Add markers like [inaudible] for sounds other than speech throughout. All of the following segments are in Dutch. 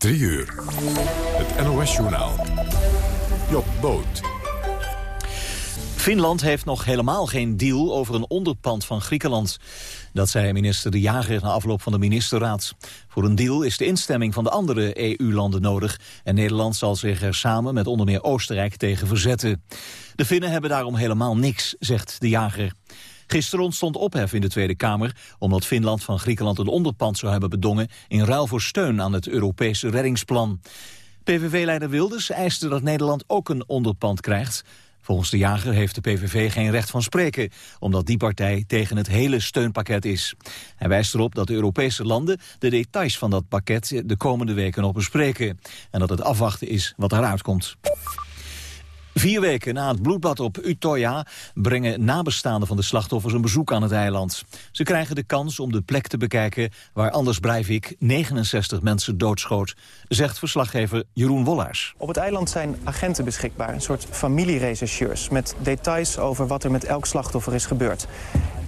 3 uur. Het NOS-journaal. Job Boot. Finland heeft nog helemaal geen deal over een onderpand van Griekenland. Dat zei minister De Jager na afloop van de ministerraad. Voor een deal is de instemming van de andere EU-landen nodig... en Nederland zal zich er samen met onder meer Oostenrijk tegen verzetten. De Finnen hebben daarom helemaal niks, zegt De Jager. Gisteren ontstond ophef in de Tweede Kamer... omdat Finland van Griekenland een onderpand zou hebben bedongen... in ruil voor steun aan het Europese reddingsplan. PVV-leider Wilders eiste dat Nederland ook een onderpand krijgt... Volgens de jager heeft de PVV geen recht van spreken, omdat die partij tegen het hele steunpakket is. Hij wijst erop dat de Europese landen de details van dat pakket de komende weken nog bespreken. En dat het afwachten is wat eruit komt. Vier weken na het bloedbad op Utoya brengen nabestaanden van de slachtoffers een bezoek aan het eiland. Ze krijgen de kans om de plek te bekijken waar Anders Breivik 69 mensen doodschoot, zegt verslaggever Jeroen Wollaars. Op het eiland zijn agenten beschikbaar, een soort familierechercheurs... met details over wat er met elk slachtoffer is gebeurd.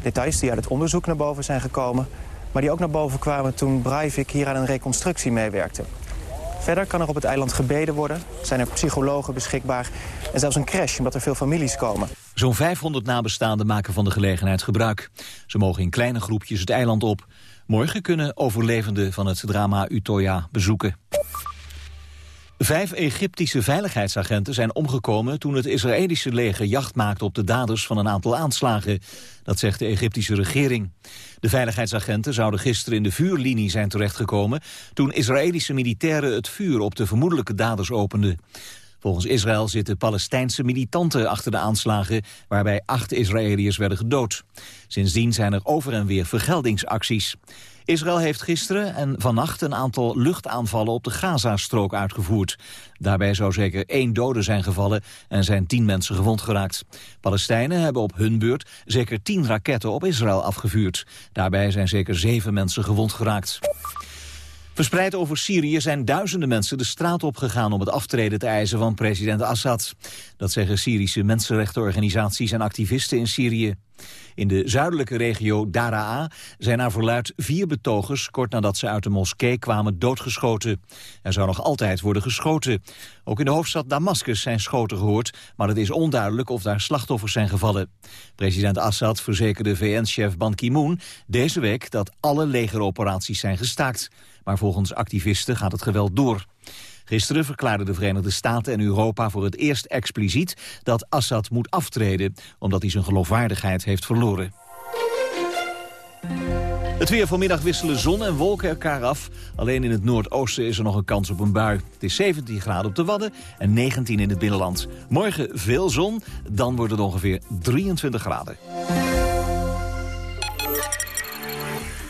Details die uit het onderzoek naar boven zijn gekomen... maar die ook naar boven kwamen toen Breivik hier aan een reconstructie meewerkte. Verder kan er op het eiland gebeden worden, zijn er psychologen beschikbaar... en zelfs een crash, omdat er veel families komen. Zo'n 500 nabestaanden maken van de gelegenheid gebruik. Ze mogen in kleine groepjes het eiland op. Morgen kunnen overlevenden van het drama Utoya bezoeken. Vijf Egyptische veiligheidsagenten zijn omgekomen toen het Israëlische leger jacht maakte op de daders van een aantal aanslagen. Dat zegt de Egyptische regering. De veiligheidsagenten zouden gisteren in de vuurlinie zijn terechtgekomen toen Israëlische militairen het vuur op de vermoedelijke daders openden. Volgens Israël zitten Palestijnse militanten achter de aanslagen... waarbij acht Israëliërs werden gedood. Sindsdien zijn er over en weer vergeldingsacties. Israël heeft gisteren en vannacht een aantal luchtaanvallen op de Gazastrook uitgevoerd. Daarbij zou zeker één dode zijn gevallen en zijn tien mensen gewond geraakt. Palestijnen hebben op hun beurt zeker tien raketten op Israël afgevuurd. Daarbij zijn zeker zeven mensen gewond geraakt. Verspreid over Syrië zijn duizenden mensen de straat opgegaan om het aftreden te eisen van president Assad. Dat zeggen Syrische mensenrechtenorganisaties en activisten in Syrië. In de zuidelijke regio Daraa zijn naar verluid vier betogers... kort nadat ze uit de moskee kwamen doodgeschoten. Er zou nog altijd worden geschoten. Ook in de hoofdstad Damascus zijn schoten gehoord... maar het is onduidelijk of daar slachtoffers zijn gevallen. President Assad verzekerde VN-chef Ban Ki-moon deze week... dat alle legeroperaties zijn gestaakt. Maar volgens activisten gaat het geweld door. Gisteren verklaarden de Verenigde Staten en Europa voor het eerst expliciet dat Assad moet aftreden, omdat hij zijn geloofwaardigheid heeft verloren. Het weer vanmiddag wisselen zon en wolken elkaar af. Alleen in het noordoosten is er nog een kans op een bui. Het is 17 graden op de Wadden en 19 in het binnenland. Morgen veel zon, dan wordt het ongeveer 23 graden.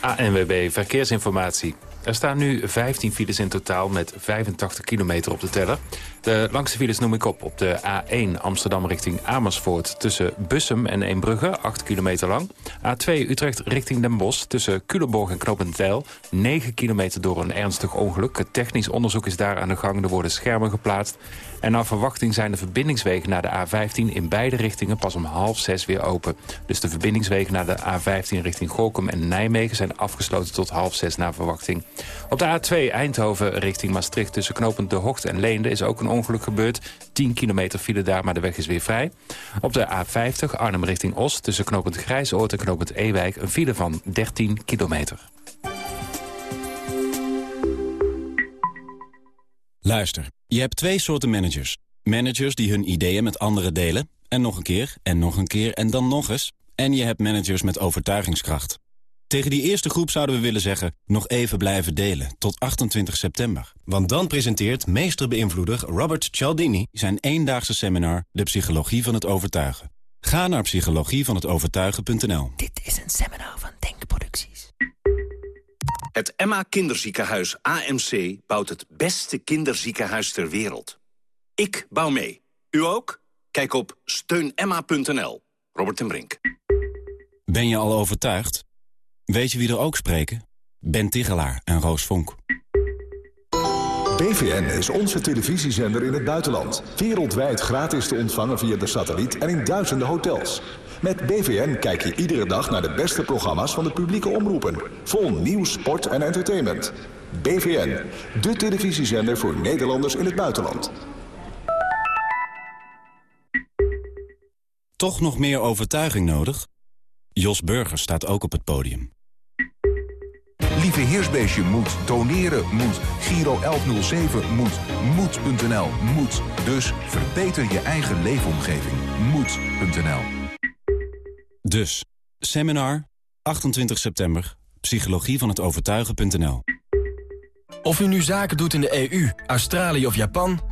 ANWB Verkeersinformatie. Er staan nu 15 files in totaal met 85 kilometer op de teller. De langste files noem ik op op de A1 Amsterdam richting Amersfoort... tussen Bussum en Eembrugge, 8 kilometer lang. A2 Utrecht richting Den Bosch tussen Culemborg en Knopendijl... 9 kilometer door een ernstig ongeluk. Het technisch onderzoek is daar aan de gang. Er worden schermen geplaatst. En naar verwachting zijn de verbindingswegen naar de A15... in beide richtingen pas om half zes weer open. Dus de verbindingswegen naar de A15 richting Gorkum en Nijmegen... zijn afgesloten tot half zes naar verwachting. Op de A2 Eindhoven richting Maastricht tussen Knopend De Hocht en Leende... is ook een ongeluk gebeurd. 10 kilometer file daar, maar de weg is weer vrij. Op de A50 Arnhem richting Os tussen Knopend Grijsoord en Knopend Ewijk... een file van 13 kilometer. Luister, je hebt twee soorten managers. Managers die hun ideeën met anderen delen... en nog een keer, en nog een keer, en dan nog eens. En je hebt managers met overtuigingskracht. Tegen die eerste groep zouden we willen zeggen... nog even blijven delen, tot 28 september. Want dan presenteert meesterbeïnvloeder Robert Cialdini... zijn eendaagse seminar De Psychologie van het Overtuigen. Ga naar psychologievanhetovertuigen.nl. Dit is een seminar van Denkproducties. Het Emma Kinderziekenhuis AMC bouwt het beste kinderziekenhuis ter wereld. Ik bouw mee. U ook? Kijk op steunemma.nl. Robert en Brink. Ben je al overtuigd? Weet je wie er ook spreken? Ben Tigelaar en Roos Vonk. BVN is onze televisiezender in het buitenland. Wereldwijd gratis te ontvangen via de satelliet en in duizenden hotels. Met BVN kijk je iedere dag naar de beste programma's van de publieke omroepen. Vol nieuws, sport en entertainment. BVN, de televisiezender voor Nederlanders in het buitenland. Toch nog meer overtuiging nodig? Jos Burger staat ook op het podium. Lieve Heersbeestje moet, doneren moet, Giro 1107 moet, moed.nl moet. Dus verbeter je eigen leefomgeving. Moed.nl Dus, seminar, 28 september, psychologie van het overtuigen.nl. Of u nu zaken doet in de EU, Australië of Japan...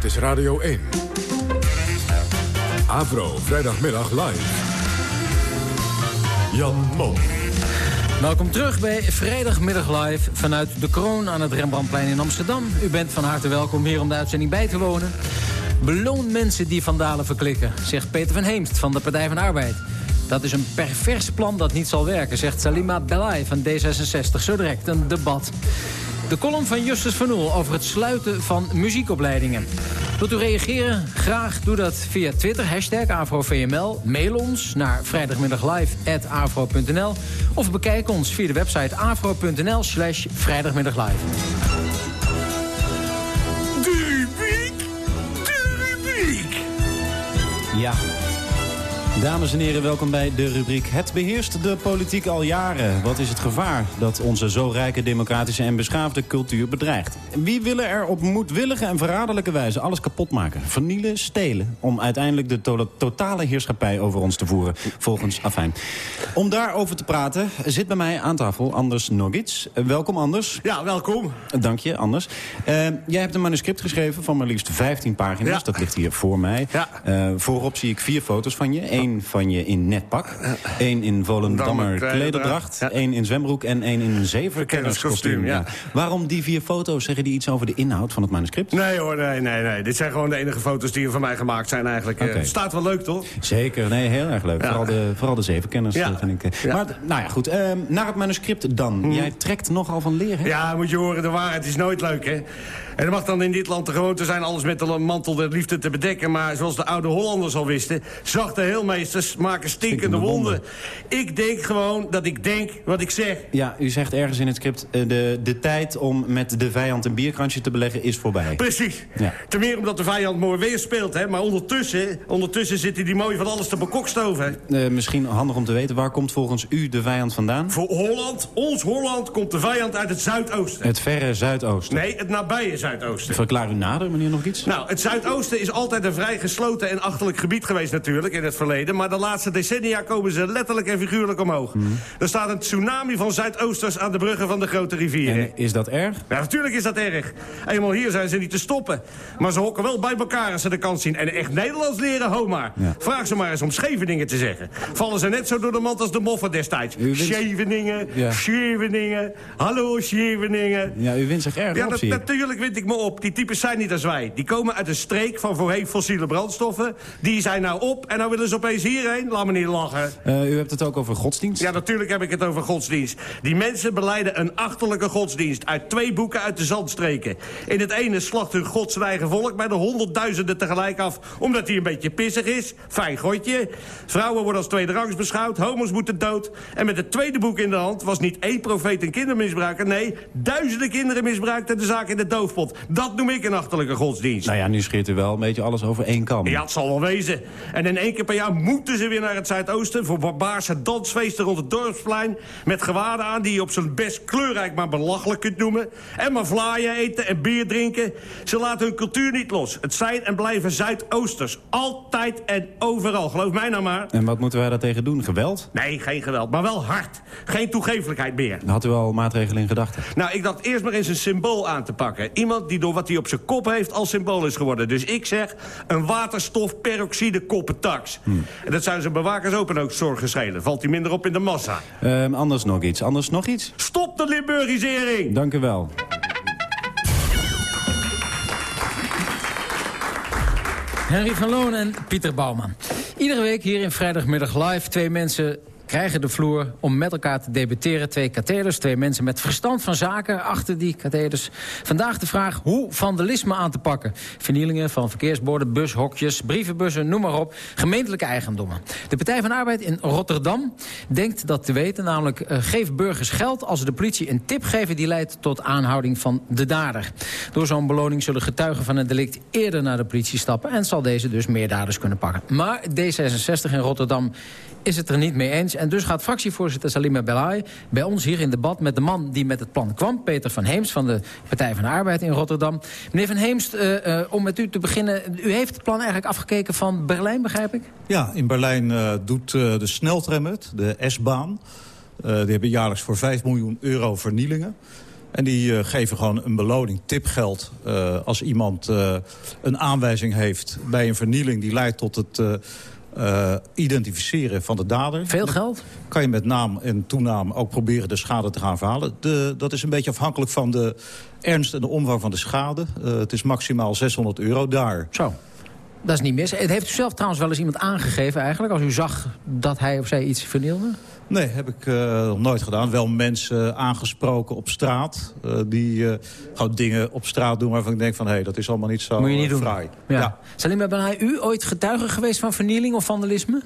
Dit is Radio 1. Avro, vrijdagmiddag live. Jan Mom. Welkom terug bij Vrijdagmiddag Live vanuit de Kroon aan het Rembrandtplein in Amsterdam. U bent van harte welkom hier om de uitzending bij te wonen. Beloon mensen die vandalen verklikken, zegt Peter van Heemst van de Partij van Arbeid. Dat is een pervers plan dat niet zal werken, zegt Salima Belay van D66. Zo direct een debat. De column van Justus van Oel over het sluiten van muziekopleidingen. Wilt u reageren? Graag doe dat via Twitter, hashtag AfroVML. Mail ons naar vrijdagmiddaglive.afro.nl of bekijk ons via de website afro.nl slash vrijdagmiddaglive. De rubriek, de rubriek. Ja. Dames en heren, welkom bij de rubriek Het beheerst de politiek al jaren. Wat is het gevaar dat onze zo rijke democratische en beschaafde cultuur bedreigt? Wie willen er op moedwillige en verraderlijke wijze alles kapot maken? Vernielen, stelen, om uiteindelijk de to totale heerschappij over ons te voeren. Volgens Afijn. Om daarover te praten zit bij mij aan tafel Anders Nogits. Welkom Anders. Ja, welkom. Dank je, Anders. Uh, jij hebt een manuscript geschreven van maar liefst 15 pagina's. Ja. Dat ligt hier voor mij. Ja. Uh, voorop zie ik vier foto's van je. Eén van je in netpak. één in Volendammer klederdracht. Ja. één in zwembroek en één in een zevenkennerskostuum. Ja. Waarom die vier foto's? Zeggen die iets over de inhoud van het manuscript? Nee hoor, nee, nee, nee. Dit zijn gewoon de enige foto's die er van mij gemaakt zijn eigenlijk. Okay. Het staat wel leuk, toch? Zeker, nee, heel erg leuk. Vooral, de, vooral de zevenkenners, vind ik. Maar, nou ja, goed. Uh, naar het manuscript dan. Hm. Jij trekt nogal van leer, hè? Ja, moet je horen, de waarheid is nooit leuk, hè? En er mag dan in dit land de gewoonte zijn alles met de mantel der liefde te bedekken. Maar zoals de oude Hollanders al wisten, zachte heelmeesters maken stinkende, wonden. wonden. Ik denk gewoon dat ik denk wat ik zeg. Ja, u zegt ergens in het script, uh, de, de tijd om met de vijand een bierkransje te beleggen is voorbij. Precies. Ja. Ten meer omdat de vijand mooi weer speelt, hè. Maar ondertussen, ondertussen zit hij die mooi van alles te bekokstoven. Uh, misschien handig om te weten, waar komt volgens u de vijand vandaan? Voor Holland, ons Holland, komt de vijand uit het Zuidoosten. Het verre Zuidoosten? Nee, het nabije Zuidoosten. Zuidoosten. Verklaar u nader, meneer, nog iets? Nou, het Zuidoosten is altijd een vrij gesloten en achterlijk gebied geweest natuurlijk in het verleden. Maar de laatste decennia komen ze letterlijk en figuurlijk omhoog. Mm. Er staat een tsunami van Zuidoosters aan de bruggen van de grote rivieren. En is dat erg? Ja, natuurlijk is dat erg. Eenmaal hier zijn ze niet te stoppen. Maar ze hokken wel bij elkaar als ze de kans zien. En echt Nederlands leren, homa. Ja. Vraag ze maar eens om Scheveningen te zeggen. Vallen ze net zo door de mand als de moffen destijds. Wint... Scheveningen, ja. Scheveningen, hallo Scheveningen. Ja, u wint zich erg ja, op, natuurlijk wint ik me op. Die types zijn niet als wij. Die komen uit een streek van voorheen fossiele brandstoffen. Die zijn nou op en nou willen ze opeens hierheen. Laat me niet lachen. Uh, u hebt het ook over godsdienst? Ja, natuurlijk heb ik het over godsdienst. Die mensen beleiden een achterlijke godsdienst. Uit twee boeken uit de zandstreken. In het ene slacht hun god zijn eigen volk bij de honderdduizenden tegelijk af. Omdat hij een beetje pissig is. Fijn godje. Vrouwen worden als tweederangs beschouwd. Homo's moeten dood. En met het tweede boek in de hand was niet één profeet een kindermisbruiker. Nee, duizenden kinderen misbruikten de zaak in de doofpot. Dat noem ik een achterlijke godsdienst. Nou ja, nu scheert u wel een beetje alles over één kam. Ja, het zal wel wezen. En in één keer per jaar moeten ze weer naar het Zuidoosten... voor barbaarse dansfeesten rond het dorpsplein... met gewaden aan die je op zijn best kleurrijk maar belachelijk kunt noemen. En maar vlaaien eten en bier drinken. Ze laten hun cultuur niet los. Het zijn en blijven Zuidoosters. Altijd en overal. Geloof mij nou maar. En wat moeten wij daar tegen doen? Geweld? Nee, geen geweld. Maar wel hard. Geen toegeeflijkheid meer. Had u al maatregelen in gedachten? Nou, ik dacht eerst maar eens een symbool aan te pakken. Iemand die door wat hij op zijn kop heeft als symbool is geworden. Dus ik zeg een waterstofperoxide koppentax. Hmm. En dat zou zijn bewakers ook een ook zorgen schelen. Valt hij minder op in de massa. Ehm, anders nog iets. Anders nog iets? Stop de Limburgisering! Dank u wel. Henry van Loon en Pieter Bouwman. Iedere week hier in Vrijdagmiddag Live twee mensen krijgen de vloer om met elkaar te debatteren. Twee katheders, twee mensen met verstand van zaken achter die katheders. Vandaag de vraag hoe vandalisme aan te pakken. Vernielingen van verkeersborden, bushokjes, brievenbussen, noem maar op. Gemeentelijke eigendommen. De Partij van Arbeid in Rotterdam denkt dat te weten. Namelijk, uh, geef burgers geld als ze de politie een tip geven... die leidt tot aanhouding van de dader. Door zo'n beloning zullen getuigen van een delict eerder naar de politie stappen... en zal deze dus meer daders kunnen pakken. Maar D66 in Rotterdam is het er niet mee eens. En dus gaat fractievoorzitter Salima Belay bij ons hier in debat... met de man die met het plan kwam, Peter van Heemst... van de Partij van de Arbeid in Rotterdam. Meneer van Heemst, uh, uh, om met u te beginnen... u heeft het plan eigenlijk afgekeken van Berlijn, begrijp ik? Ja, in Berlijn uh, doet de sneltram het, de S-baan. die hebben jaarlijks voor 5 miljoen euro vernielingen. En die geven gewoon een beloning, tipgeld. Als iemand een aanwijzing heeft bij een vernieling... die leidt tot het uh, identificeren van de dader. Veel geld? Kan je met naam en toenaam ook proberen de schade te gaan verhalen. De, dat is een beetje afhankelijk van de ernst en de omvang van de schade. Uh, het is maximaal 600 euro daar. Zo. Dat is niet mis. Het heeft u zelf trouwens wel eens iemand aangegeven eigenlijk... als u zag dat hij of zij iets vernielde? Nee, heb ik uh, nog nooit gedaan. Wel mensen aangesproken op straat. Uh, die uh, gewoon dingen op straat doen waarvan ik denk van... hé, hey, dat is allemaal niet zo Moet je niet fraai. Doen. Ja. ja. Salim, ben u ooit getuige geweest van vernieling of vandalisme?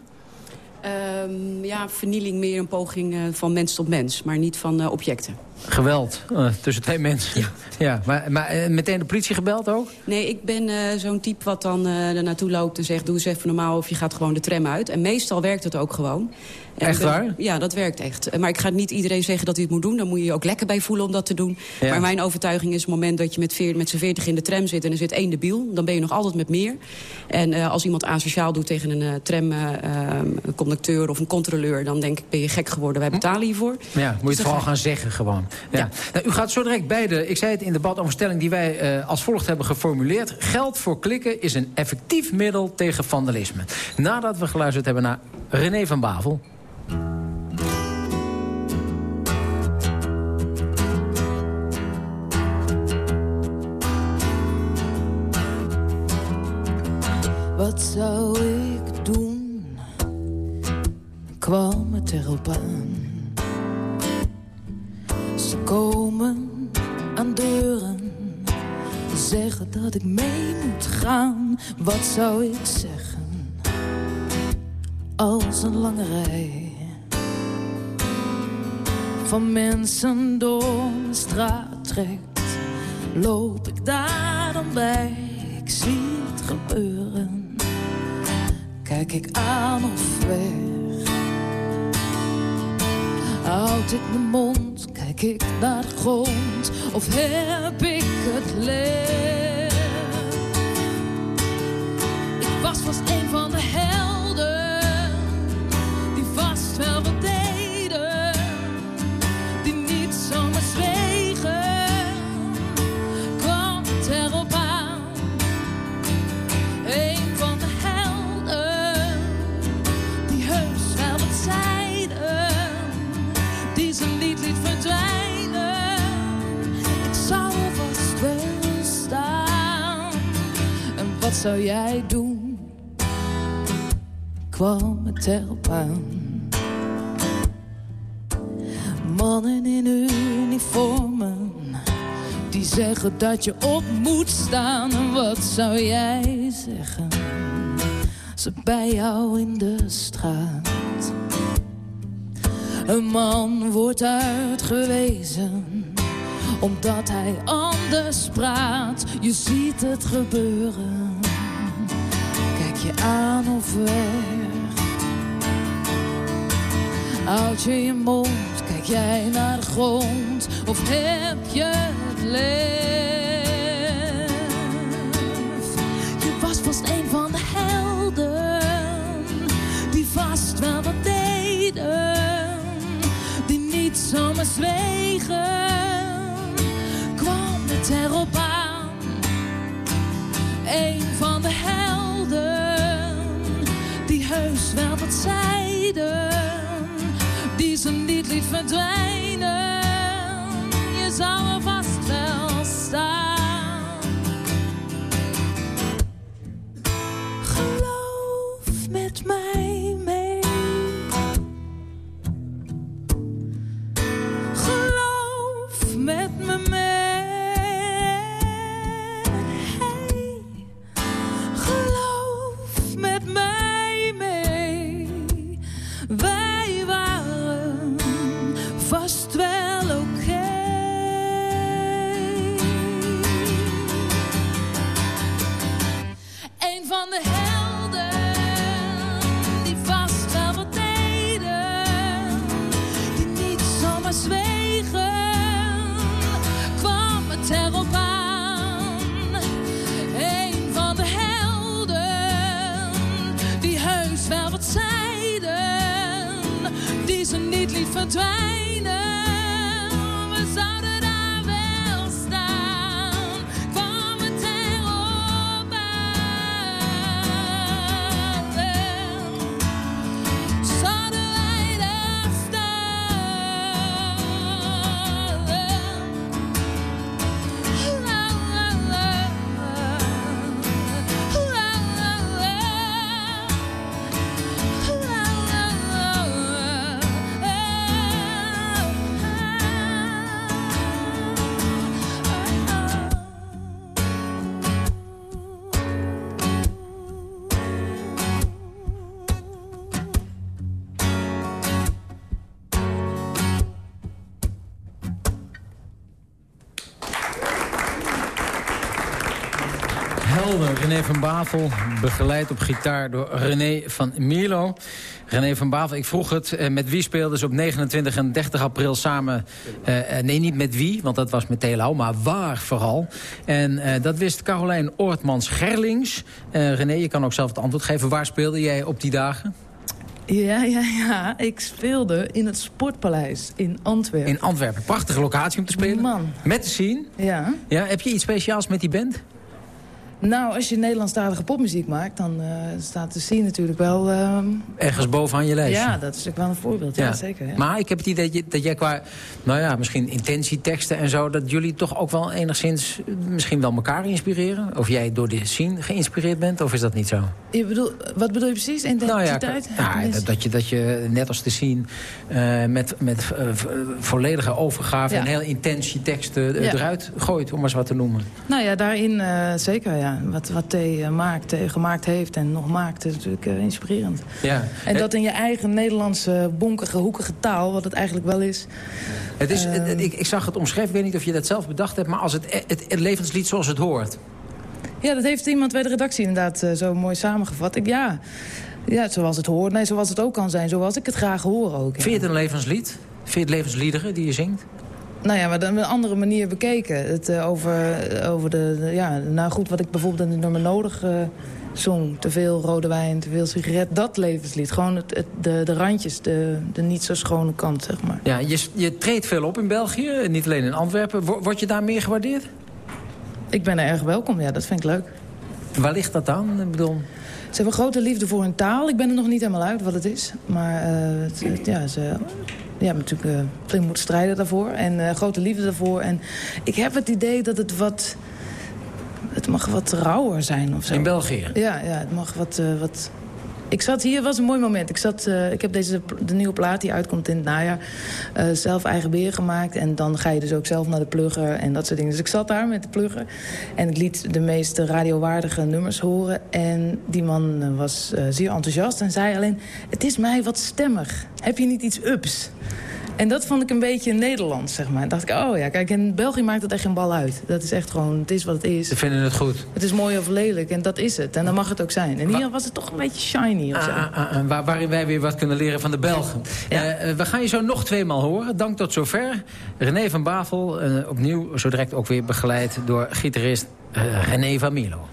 Um, ja, vernieling meer een poging van mens tot mens, maar niet van objecten. Geweld uh, tussen twee mensen. Ja. [laughs] ja maar, maar uh, meteen de politie gebeld ook? Nee, ik ben uh, zo'n type wat dan er naartoe loopt en zegt... doe eens even normaal of je gaat gewoon de tram uit. En meestal werkt het ook gewoon. En echt waar? Ja, dat werkt echt. Maar ik ga niet iedereen zeggen dat hij het moet doen. Dan moet je je ook lekker bij voelen om dat te doen. Ja. Maar mijn overtuiging is het moment dat je met, veer, met z'n veertig in de tram zit... en er zit één debiel, dan ben je nog altijd met meer. En als iemand asociaal doet tegen een tramconducteur of een controleur... dan denk ik, ben je gek geworden, wij betalen hiervoor. Ja, moet je dus het vooral gaan zeggen gewoon. Ja. ja. Nou, u gaat zo direct beide, ik zei het in de debat over stelling die wij uh, als volgt hebben geformuleerd. Geld voor klikken is een effectief middel tegen vandalisme. Nadat we geluisterd hebben naar René van Bavel. Wat zou ik doen? Kwam het erop aan ze komen aan deuren, zeggen dat ik mee moet gaan. Wat zou ik zeggen als een lange rij van mensen door de straat trekt? Loop ik daar dan bij? Ik zie het gebeuren. Kijk ik aan of weg? Houd ik mijn mond? Ik naar grond of heb ik het lef? Ik was vast een van de zou jij doen? Kwam het erop aan. Mannen in uniformen die zeggen dat je op moet staan. Wat zou jij zeggen? Ze bij jou in de straat. Een man wordt uitgewezen omdat hij anders praat. Je ziet het gebeuren aan of weg? Houd je je mond, kijk jij naar de grond of heb je het lef? Je was vast een van de helden die vast wel wat deden, die niet zomaar zwegen. Kwam het erop aan, een van de helden wel wat zeiden, die ze niet liet verdwijnen. Je zou er René van Bavel, begeleid op gitaar door René van Mierlo. René van Bavel, ik vroeg het, eh, met wie speelden ze op 29 en 30 april samen? Eh, eh, nee, niet met wie, want dat was met Telau, maar waar vooral. En dat wist Carolijn Oortmans-Gerlings. René, je kan ook zelf het antwoord geven. Waar speelde jij op die dagen? Ja, ja, ja. Ik speelde in het Sportpaleis in Antwerpen. In Antwerpen. Prachtige locatie om te spelen. Man. Met de scene. Ja. Ja, heb je iets speciaals met die band? Nou, als je Nederlandstalige popmuziek maakt... dan eh, staat de scene natuurlijk wel... ehm, Ergens bovenaan je lijstje. Ja, dat is ook wel een voorbeeld. Ja, zeker. Ja. Maar ik heb het idee dat, je, dat jij qua, nou ja, misschien intentieteksten en zo... dat jullie toch ook wel enigszins misschien wel elkaar inspireren? Of jij door de scene geïnspireerd bent, of is dat niet zo? Je bedoel, wat bedoel je precies? Identiteit? Nou ja, dat, dat, je, dat je net als de scene eh, met, met eh, volledige overgave... En heel intensie teksten eruit gooit, om maar eens wat te noemen. Nou ja, daarin zeker, ja. Wat, wat Thee eh, maakt, gemaakt heeft en nog maakt... is natuurlijk eh, inspirerend. Ja. En dat in je eigen Nederlandse, bonkige, hoekige taal... wat het eigenlijk wel is. Het is, Ehm. het- ik, ik zag het omschreven, ik weet niet of je dat zelf bedacht hebt... maar als het, het, het levenslied zoals het hoort. Ja, dat heeft iemand bij de redactie inderdaad eh, zo mooi samengevat. Ik, ja, ja, zoals het hoort. Nee, zoals het ook kan zijn. Zoals ik het graag hoor ook. ja. Vind je het een levenslied? Vind je het levensliederen die je zingt? Nou ja, maar dan op een andere manier bekeken. Het, eh, over, over de, de- ja, nou goed, wat ik bijvoorbeeld in het nummer nodig eh, zong. Te veel rode wijn, te veel sigaret. Dat levenslied. Gewoon het, het- de, de randjes, de, de niet zo schone kant, zeg maar. Ja, je, je treedt veel op in België, niet alleen in Antwerpen. Wo- Word je daar meer gewaardeerd? Ik ben er erg welkom, ja, dat vind ik leuk. Waar ligt dat dan? Ik bedoel... Ze hebben grote liefde voor hun taal. Ik ben er nog niet helemaal uit wat het is. Maar eh, het, het- ja, ze ja, natuurlijk eh, flink moeten strijden daarvoor. En eh, grote liefde daarvoor. En ik heb het idee dat het wat... Het mag wat rauwer zijn of zo. In België? Ja, ja het mag wat... eh, wat ik zat hier, was een mooi moment. Ik, zat, eh, ik heb deze, de nieuwe plaat die uitkomt in het najaar... eh, zelf eigen beer gemaakt. En dan ga je dus ook zelf naar de plugger en dat soort dingen. Dus ik zat daar met de plugger. En ik liet de meest radiowaardige nummers horen. En die man eh, was zeer enthousiast en zei alleen... het is mij wat stemmig. Heb je niet iets ups? En dat vond ik een beetje Nederlands, zeg maar. dacht ik, oh ja, kijk, in België maakt het echt geen bal uit. Dat is echt gewoon, het is wat het is. Ze vinden het goed. Het is mooi of lelijk en dat is het. En dan mag het ook zijn. En hier was het toch een beetje shiny of zo. Ah, ah, ah, waar, waarin wij weer wat kunnen leren van de Belgen. Eh, eh, we gaan je zo nog tweemaal horen. Dank tot zover. René van Bavel, eh, opnieuw zo direct ook weer begeleid door gitarist René van Milo.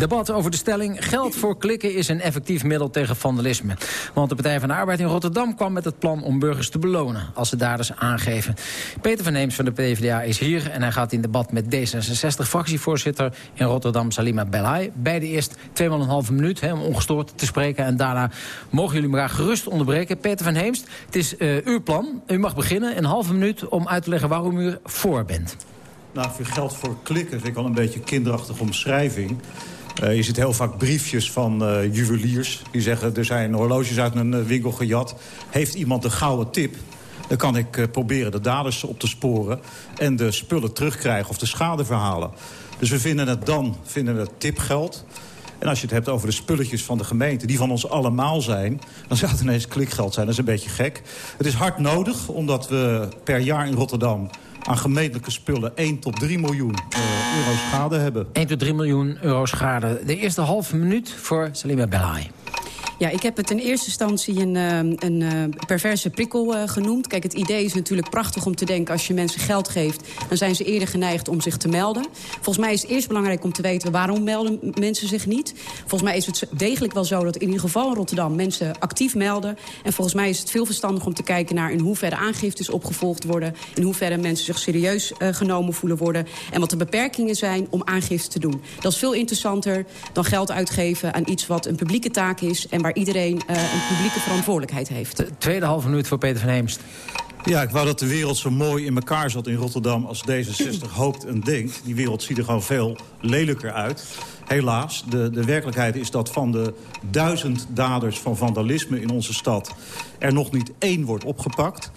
Debat over de stelling... geld voor klikken is een effectief middel tegen vandalisme. Want de Partij van de Arbeid in Rotterdam kwam met het plan... om burgers te belonen als ze daders aangeven. Peter van Heems van de PvdA is hier... en hij gaat in debat met D66-fractievoorzitter in Rotterdam... Salima Belay. Beide eerst tweemaal een halve minuut hè, om ongestoord te spreken... en daarna mogen jullie elkaar gerust onderbreken. Peter van Heemst, het is uh, uw plan. U mag beginnen, een halve minuut om uit te leggen waarom u voor bent. Nou, voor geld voor klikken vind ik wel een beetje kinderachtige omschrijving. Uh, je ziet heel vaak briefjes van uh, juweliers. Die zeggen, er zijn horloges uit een uh, winkel gejat. Heeft iemand een gouden tip? Dan kan ik proberen de daders op te sporen... en de spullen terugkrijgen of de schade verhalen. Dus we vinden het dan vinden het tipgeld. En als je het hebt over de spulletjes van de gemeente... die van ons allemaal zijn, dan zou het ineens klikgeld zijn. Dat is een beetje gek. Het is hard nodig, omdat we per jaar in Rotterdam aan gemeentelijke spullen 1 tot 3 miljoen uh, euro schade hebben. 1 tot 3 miljoen euro schade. De eerste halve minuut voor Salima Belhai. Ja, ik heb het in eerste instantie een, een, een perverse prikkel uh, genoemd. Kijk, het idee is natuurlijk prachtig om te denken... als je mensen geld geeft, dan zijn ze eerder geneigd om zich te melden. Volgens mij is het eerst belangrijk om te weten... waarom melden mensen zich niet. Volgens mij is het degelijk wel zo dat in ieder geval in Rotterdam... mensen actief melden. En volgens mij is het veel verstandig om te kijken naar... in hoeverre aangiftes opgevolgd worden... in hoeverre mensen zich serieus uh, genomen voelen worden... en wat de beperkingen zijn om aangifte te doen. Dat is veel interessanter dan geld uitgeven aan iets wat een publieke taak is... en waar waar iedereen uh, een publieke verantwoordelijkheid heeft. De tweede halve minuut voor Peter van Heemst. Ja, ik wou dat de wereld zo mooi in elkaar zat in Rotterdam... als D66 hoopt en denkt. Die wereld ziet er gewoon veel lelijker uit. Helaas, de, de werkelijkheid is dat van de duizend daders van vandalisme in onze stad... er nog niet één wordt opgepakt.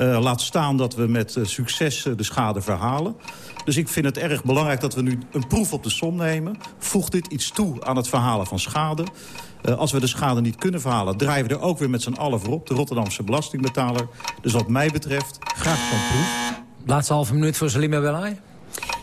Uh, laat staan dat we met uh, succes uh, de schade verhalen. Dus ik vind het erg belangrijk dat we nu een proef op de som nemen. Voegt dit iets toe aan het verhalen van schade? Uh, als we de schade niet kunnen verhalen, draaien we er ook weer met z'n allen voor op. De Rotterdamse belastingbetaler. Dus wat mij betreft, graag zo'n proef. Laatste halve minuut voor Salima Belay.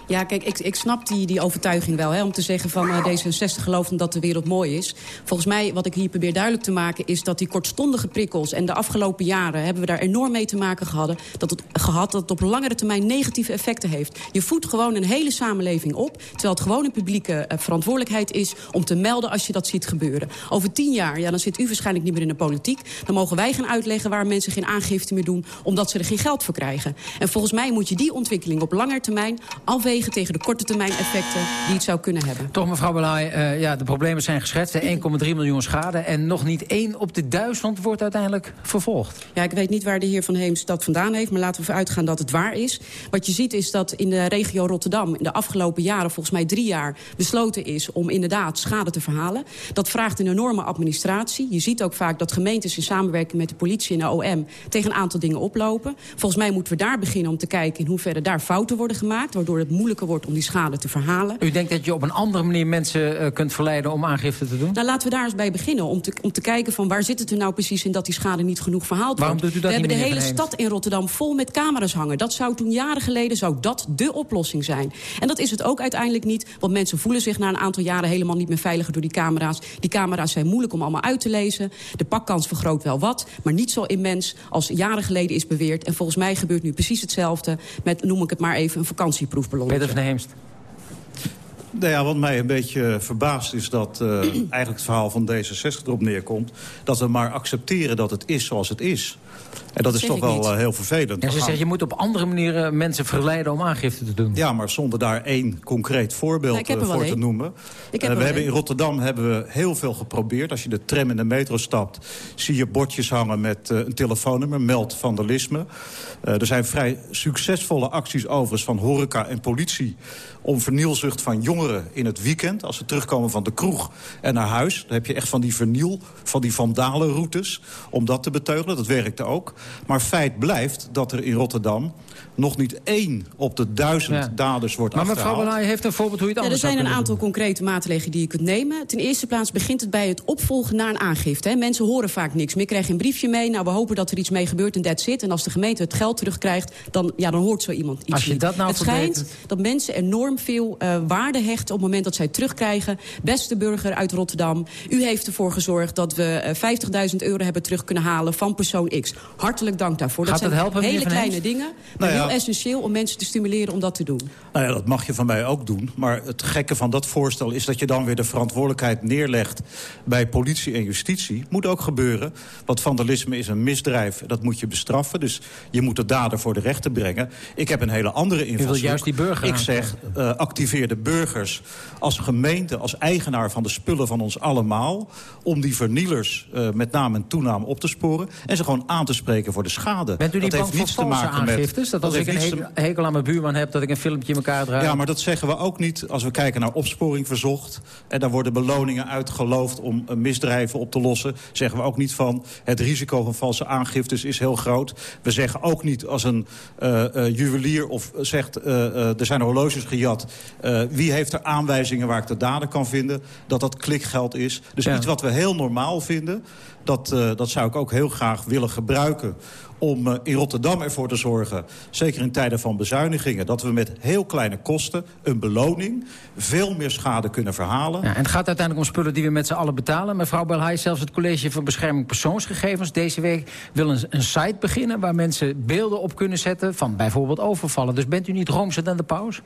Ja, kijk, ik, ik snap die, die overtuiging wel. Hè, om te zeggen van uh, D66 gelooft dat de wereld mooi is. Volgens mij, wat ik hier probeer duidelijk te maken... is dat die kortstondige prikkels... en de afgelopen jaren hebben we daar enorm mee te maken gehad... dat het, gehad, dat het op langere termijn negatieve effecten heeft. Je voedt gewoon een hele samenleving op... terwijl het gewoon een publieke uh, verantwoordelijkheid is... om te melden als je dat ziet gebeuren. Over tien jaar, ja, dan zit u waarschijnlijk niet meer in de politiek... dan mogen wij gaan uitleggen waar mensen geen aangifte meer doen... omdat ze er geen geld voor krijgen. En volgens mij moet je die ontwikkeling op lange termijn afwegen tegen de korte termijn effecten die het zou kunnen hebben. Toch mevrouw Belay, uh, ja, de problemen zijn geschetst. 1,3 miljoen schade en nog niet één op de duizend wordt uiteindelijk vervolgd. Ja, ik weet niet waar de heer Van Heems dat vandaan heeft... maar laten we uitgaan dat het waar is. Wat je ziet is dat in de regio Rotterdam in de afgelopen jaren... volgens mij drie jaar besloten is om inderdaad schade te verhalen. Dat vraagt een enorme administratie. Je ziet ook vaak dat gemeentes in samenwerking met de politie en de OM... tegen een aantal dingen oplopen. Volgens mij moeten we daar beginnen om te kijken... in hoeverre daar fouten worden gemaakt... waardoor het moeilijker wordt om die schade te verhalen. U denkt dat je op een andere manier mensen uh, kunt verleiden om aangifte te doen? Nou, laten we daar eens bij beginnen. Om te, om te kijken van waar zit het er nou precies in dat die schade niet genoeg verhaald Waarom wordt. Doet u dat we hebben de hele stad in Rotterdam vol met camera's hangen. Dat zou toen jaren geleden zou dat de oplossing zijn. En dat is het ook uiteindelijk niet. Want mensen voelen zich na een aantal jaren helemaal niet meer veiliger door die camera's. Die camera's zijn moeilijk om allemaal uit te lezen. De pakkans vergroot wel wat, maar niet zo immens als jaren geleden is beweerd. En volgens mij gebeurt nu precies hetzelfde met, noem ik het maar even, een vakantieproefballon. Peter van Heemst. Nou ja, wat mij een beetje verbaast is dat uh, [clears throat] eigenlijk het verhaal van D66 erop neerkomt... dat we maar accepteren dat het is zoals het is. En dat, dat is toch wel uh, heel vervelend. En ze zeggen, je moet op andere manieren mensen verleiden om aangifte te doen. Ja, maar zonder daar één concreet voorbeeld nou, uh, voor te noemen. Ik we hebben in Rotterdam hebben we heel veel geprobeerd. Als je de tram in de metro stapt, zie je bordjes hangen met een telefoonnummer. Meld vandalisme. er zijn vrij succesvolle acties overigens van horeca en politie... om vernielzucht van jongeren in het weekend. Als ze terugkomen van de kroeg en naar huis. Dan heb je echt van die verniel, van die vandalenroutes. Om dat te beteugelen. Dat werkte ook. Maar feit blijft dat er in Rotterdam nog niet één op de duizend ja. daders wordt maar achterhaald. Maar mevrouw Belay heeft een voorbeeld hoe je het ja, anders Er zijn een aantal doen. concrete maatregelen die je kunt nemen. Ten eerste plaats begint het bij het opvolgen naar een aangifte. Hè. Mensen horen vaak niks meer, krijgen een briefje mee. Nou, we hopen dat er iets mee gebeurt en that's it. En als de gemeente het geld terugkrijgt, dan, ja, dan hoort zo iemand iets Als je niet. dat nou het schijnt dat mensen enorm veel uh, waarde hechten op het moment dat zij terugkrijgen. Beste burger uit Rotterdam, u heeft ervoor gezorgd dat we uh, 50.000 euro hebben terug kunnen halen van persoon X. Hartelijk dank daarvoor. Gaat dat zijn helpen, hele kleine dingen. Nou heel essentieel om mensen te stimuleren om dat te doen. Nou ja, dat mag je van mij ook doen. Maar het gekke van dat voorstel is dat je dan weer de verantwoordelijkheid neerlegt... bij politie en justitie. Moet ook gebeuren. Want vandalisme is een misdrijf. Dat moet je bestraffen. Dus je moet de dader voor de rechter brengen. Ik heb een hele andere invalshoek. wil juist die burger Ik zeg, uh, activeer de burgers als gemeente, als eigenaar van de spullen van ons allemaal... om die vernielers uh, met naam en toenaam op te sporen... en ze gewoon aan te spreken voor de schade. Bent u niet dat bang heeft niets te maken aangiftes? met... Dat ik een hekel aan mijn buurman heb... dat ik een filmpje in elkaar draai? Ja, maar dat zeggen we ook niet als we kijken naar opsporing verzocht. En daar worden beloningen uitgeloofd om uh, misdrijven op te lossen. Zeggen we ook niet van het risico van valse aangiftes is heel groot. We zeggen ook niet als een uh, uh, juwelier of zegt... er zijn horloges gejat. wie heeft er aanwijzingen waar ik de dader kan vinden? Dat dat klikgeld is. Dus Ja. iets wat we heel normaal vinden... Dat, dat zou ik ook heel graag willen gebruiken om uh, in Rotterdam ervoor te zorgen... zeker in tijden van bezuinigingen... dat we met heel kleine kosten, een beloning... veel meer schade kunnen verhalen. Ja, en het gaat uiteindelijk om spullen die we met z'n allen betalen. Mevrouw Belhaai, zelfs het College voor Bescherming Persoonsgegevens... deze week wil een, site beginnen waar mensen beelden op kunnen zetten... van bijvoorbeeld overvallen. Dus bent u niet roomser dan de paus?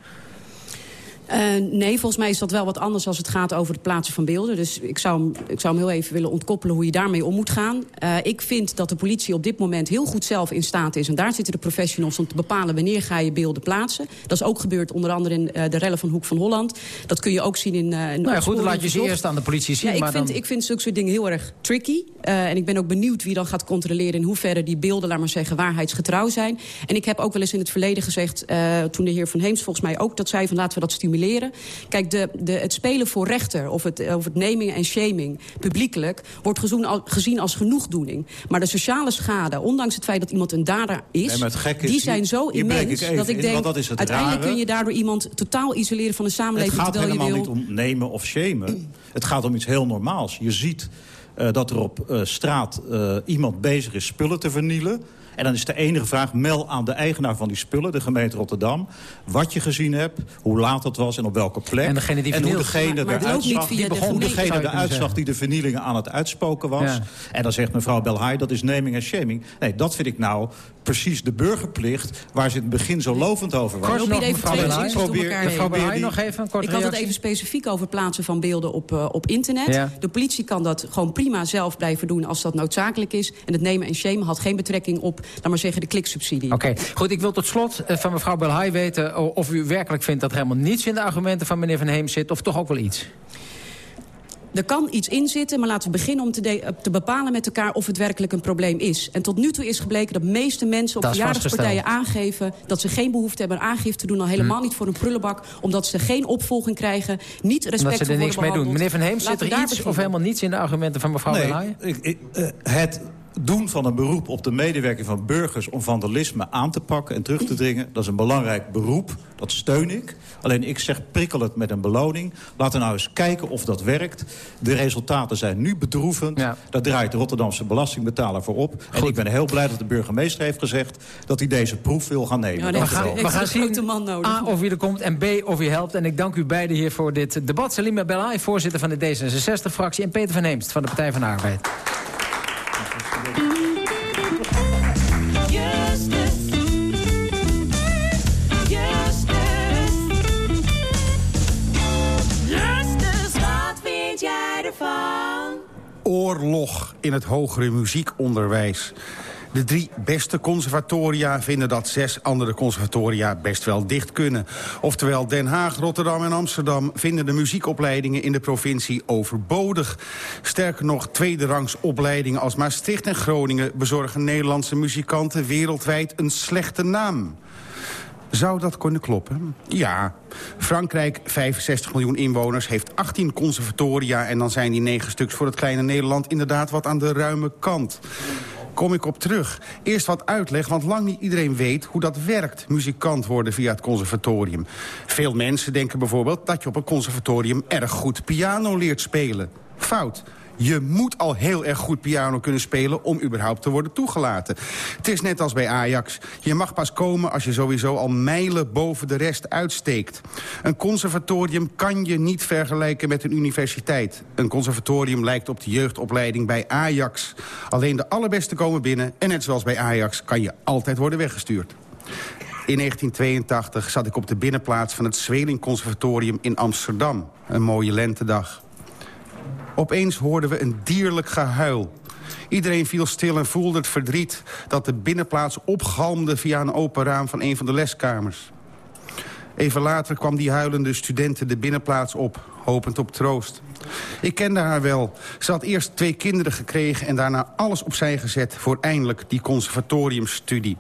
Uh, nee, volgens mij is dat wel wat anders als het gaat over het plaatsen van beelden. Dus ik zou, hem, ik zou hem heel even willen ontkoppelen hoe je daarmee om moet gaan. Uh, ik vind dat de politie op dit moment heel goed zelf in staat is... en daar zitten de professionals om te bepalen wanneer ga je beelden plaatsen. Dat is ook gebeurd onder andere in uh, de rellen van Hoek van Holland. Dat kun je ook zien in... in nou ja, goed, dan laat je ze eerst aan de politie zien. Ja, ik, maar vind, dan... ik vind zulke soort dingen heel erg tricky. en ik ben ook benieuwd wie dan gaat controleren... in hoeverre die beelden, laat maar zeggen, waarheidsgetrouw zijn. En ik heb ook wel eens in het verleden gezegd... toen de heer Van Heems volgens mij ook dat zei... van laten we dat stimuleren... Kijk, de, de, het spelen voor rechter of het, of het naming en shaming publiekelijk... wordt gezien, al, gezien als genoegdoening. Maar de sociale schade, ondanks het feit dat iemand een dader is... Nee, is die zijn zo immens ik dat ik in, denk... dat is het uiteindelijk rare. kun je daardoor iemand totaal isoleren van de samenleving... Het gaat helemaal je wil... niet om nemen of shamen. het gaat om iets heel normaals. Je ziet uh, dat er op uh, straat uh, iemand bezig is spullen te vernielen... En dan is de enige vraag, meld aan de eigenaar van die spullen, de gemeente Rotterdam, wat je gezien hebt, hoe laat het was en op welke plek. En, degene die en hoe degene maar, zag, die begon, degene eruit zag die de vernielingen aan het uitspoken was. Ja. En dan zegt mevrouw Belhaai, dat is naming en shaming. Nee, dat vind ik nou precies de burgerplicht waar ze in het begin zo lovend over was. Kort nog, mevrouw Belhaai. Probeer, mevrouw Belhaai nog even een korte Ik had het even specifiek over plaatsen van beelden op, uh, op internet. Ja. De politie kan dat gewoon prima zelf blijven doen als dat noodzakelijk is. En het nemen en shamen had geen betrekking op, laat maar zeggen, de kliksubsidie. Oké, okay. goed. Ik wil tot slot uh, van mevrouw Belhaai weten of u werkelijk vindt dat er helemaal niets in de argumenten van meneer Van Heem zit, of toch ook wel iets? Er kan iets in zitten, maar laten we beginnen om te, te, bepalen met elkaar of het werkelijk een probleem is. En tot nu toe is gebleken dat de meeste mensen op verjaardagspartijen aangeven dat ze geen behoefte hebben aangifte te doen. Al helemaal hm. niet voor een prullenbak, omdat ze geen opvolging krijgen, niet respect Omdat ze er niks mee doen. Meneer Van Heem, zit er iets beginnen. of helemaal niets in de argumenten van mevrouw nee, Belhaai? Ik, ik, uh, het doen van een beroep op de medewerking van burgers... om vandalisme aan te pakken en terug te dringen... dat is een belangrijk beroep, dat steun ik. Alleen ik zeg prikkel het met een beloning. Laten we nou eens kijken of dat werkt. De resultaten zijn nu bedroevend. Ja. Daar draait de Rotterdamse belastingbetaler voor op. Goed. En ik ben heel blij dat de burgemeester heeft gezegd... dat hij deze proef wil gaan nemen. Ja, we gaan, we gaan zien man nodig. A, of u er komt en B, of u helpt. En ik dank u beiden hier voor dit debat. Salima Belhaai, voorzitter van de D66-fractie... en Peter van Heemst van de Partij van de Arbeid. Oorlog in het hogere muziekonderwijs. De drie beste conservatoria vinden dat zes andere conservatoria best wel dicht kunnen. Oftewel Den Haag, Rotterdam en Amsterdam vinden de muziekopleidingen in de provincie overbodig. Sterker nog, tweederangs opleidingen als Maastricht en Groningen bezorgen Nederlandse muzikanten wereldwijd een slechte naam. Zou dat kunnen kloppen? Ja. Frankrijk, 65 miljoen inwoners, heeft 18 conservatoria... en dan zijn die negen stuks voor het kleine Nederland inderdaad wat aan de ruime kant kom ik op terug. Eerst wat uitleg, want lang niet iedereen weet hoe dat werkt... muzikant worden via het conservatorium. Veel mensen denken bijvoorbeeld dat je op een conservatorium... erg goed piano leert spelen. Fout. Je moet al heel erg goed piano kunnen spelen om überhaupt te worden toegelaten. Het is net als bij Ajax. Je mag pas komen als je sowieso al mijlen boven de rest uitsteekt. Een conservatorium kan je niet vergelijken met een universiteit. Een conservatorium lijkt op de jeugdopleiding bij Ajax. Alleen de allerbeste komen binnen en net zoals bij Ajax kan je altijd worden weggestuurd. In 1982 zat ik op de binnenplaats van het Zweling Conservatorium in Amsterdam. Een mooie lentedag. Opeens hoorden we een dierlijk gehuil. Iedereen viel stil en voelde het verdriet dat de binnenplaats opgalmde via een open raam van een van de leskamers. Even later kwam die huilende studenten de binnenplaats op, hopend op troost. Ik kende haar wel. Ze had eerst twee kinderen gekregen en daarna alles opzij gezet... voor eindelijk die conservatoriumstudie.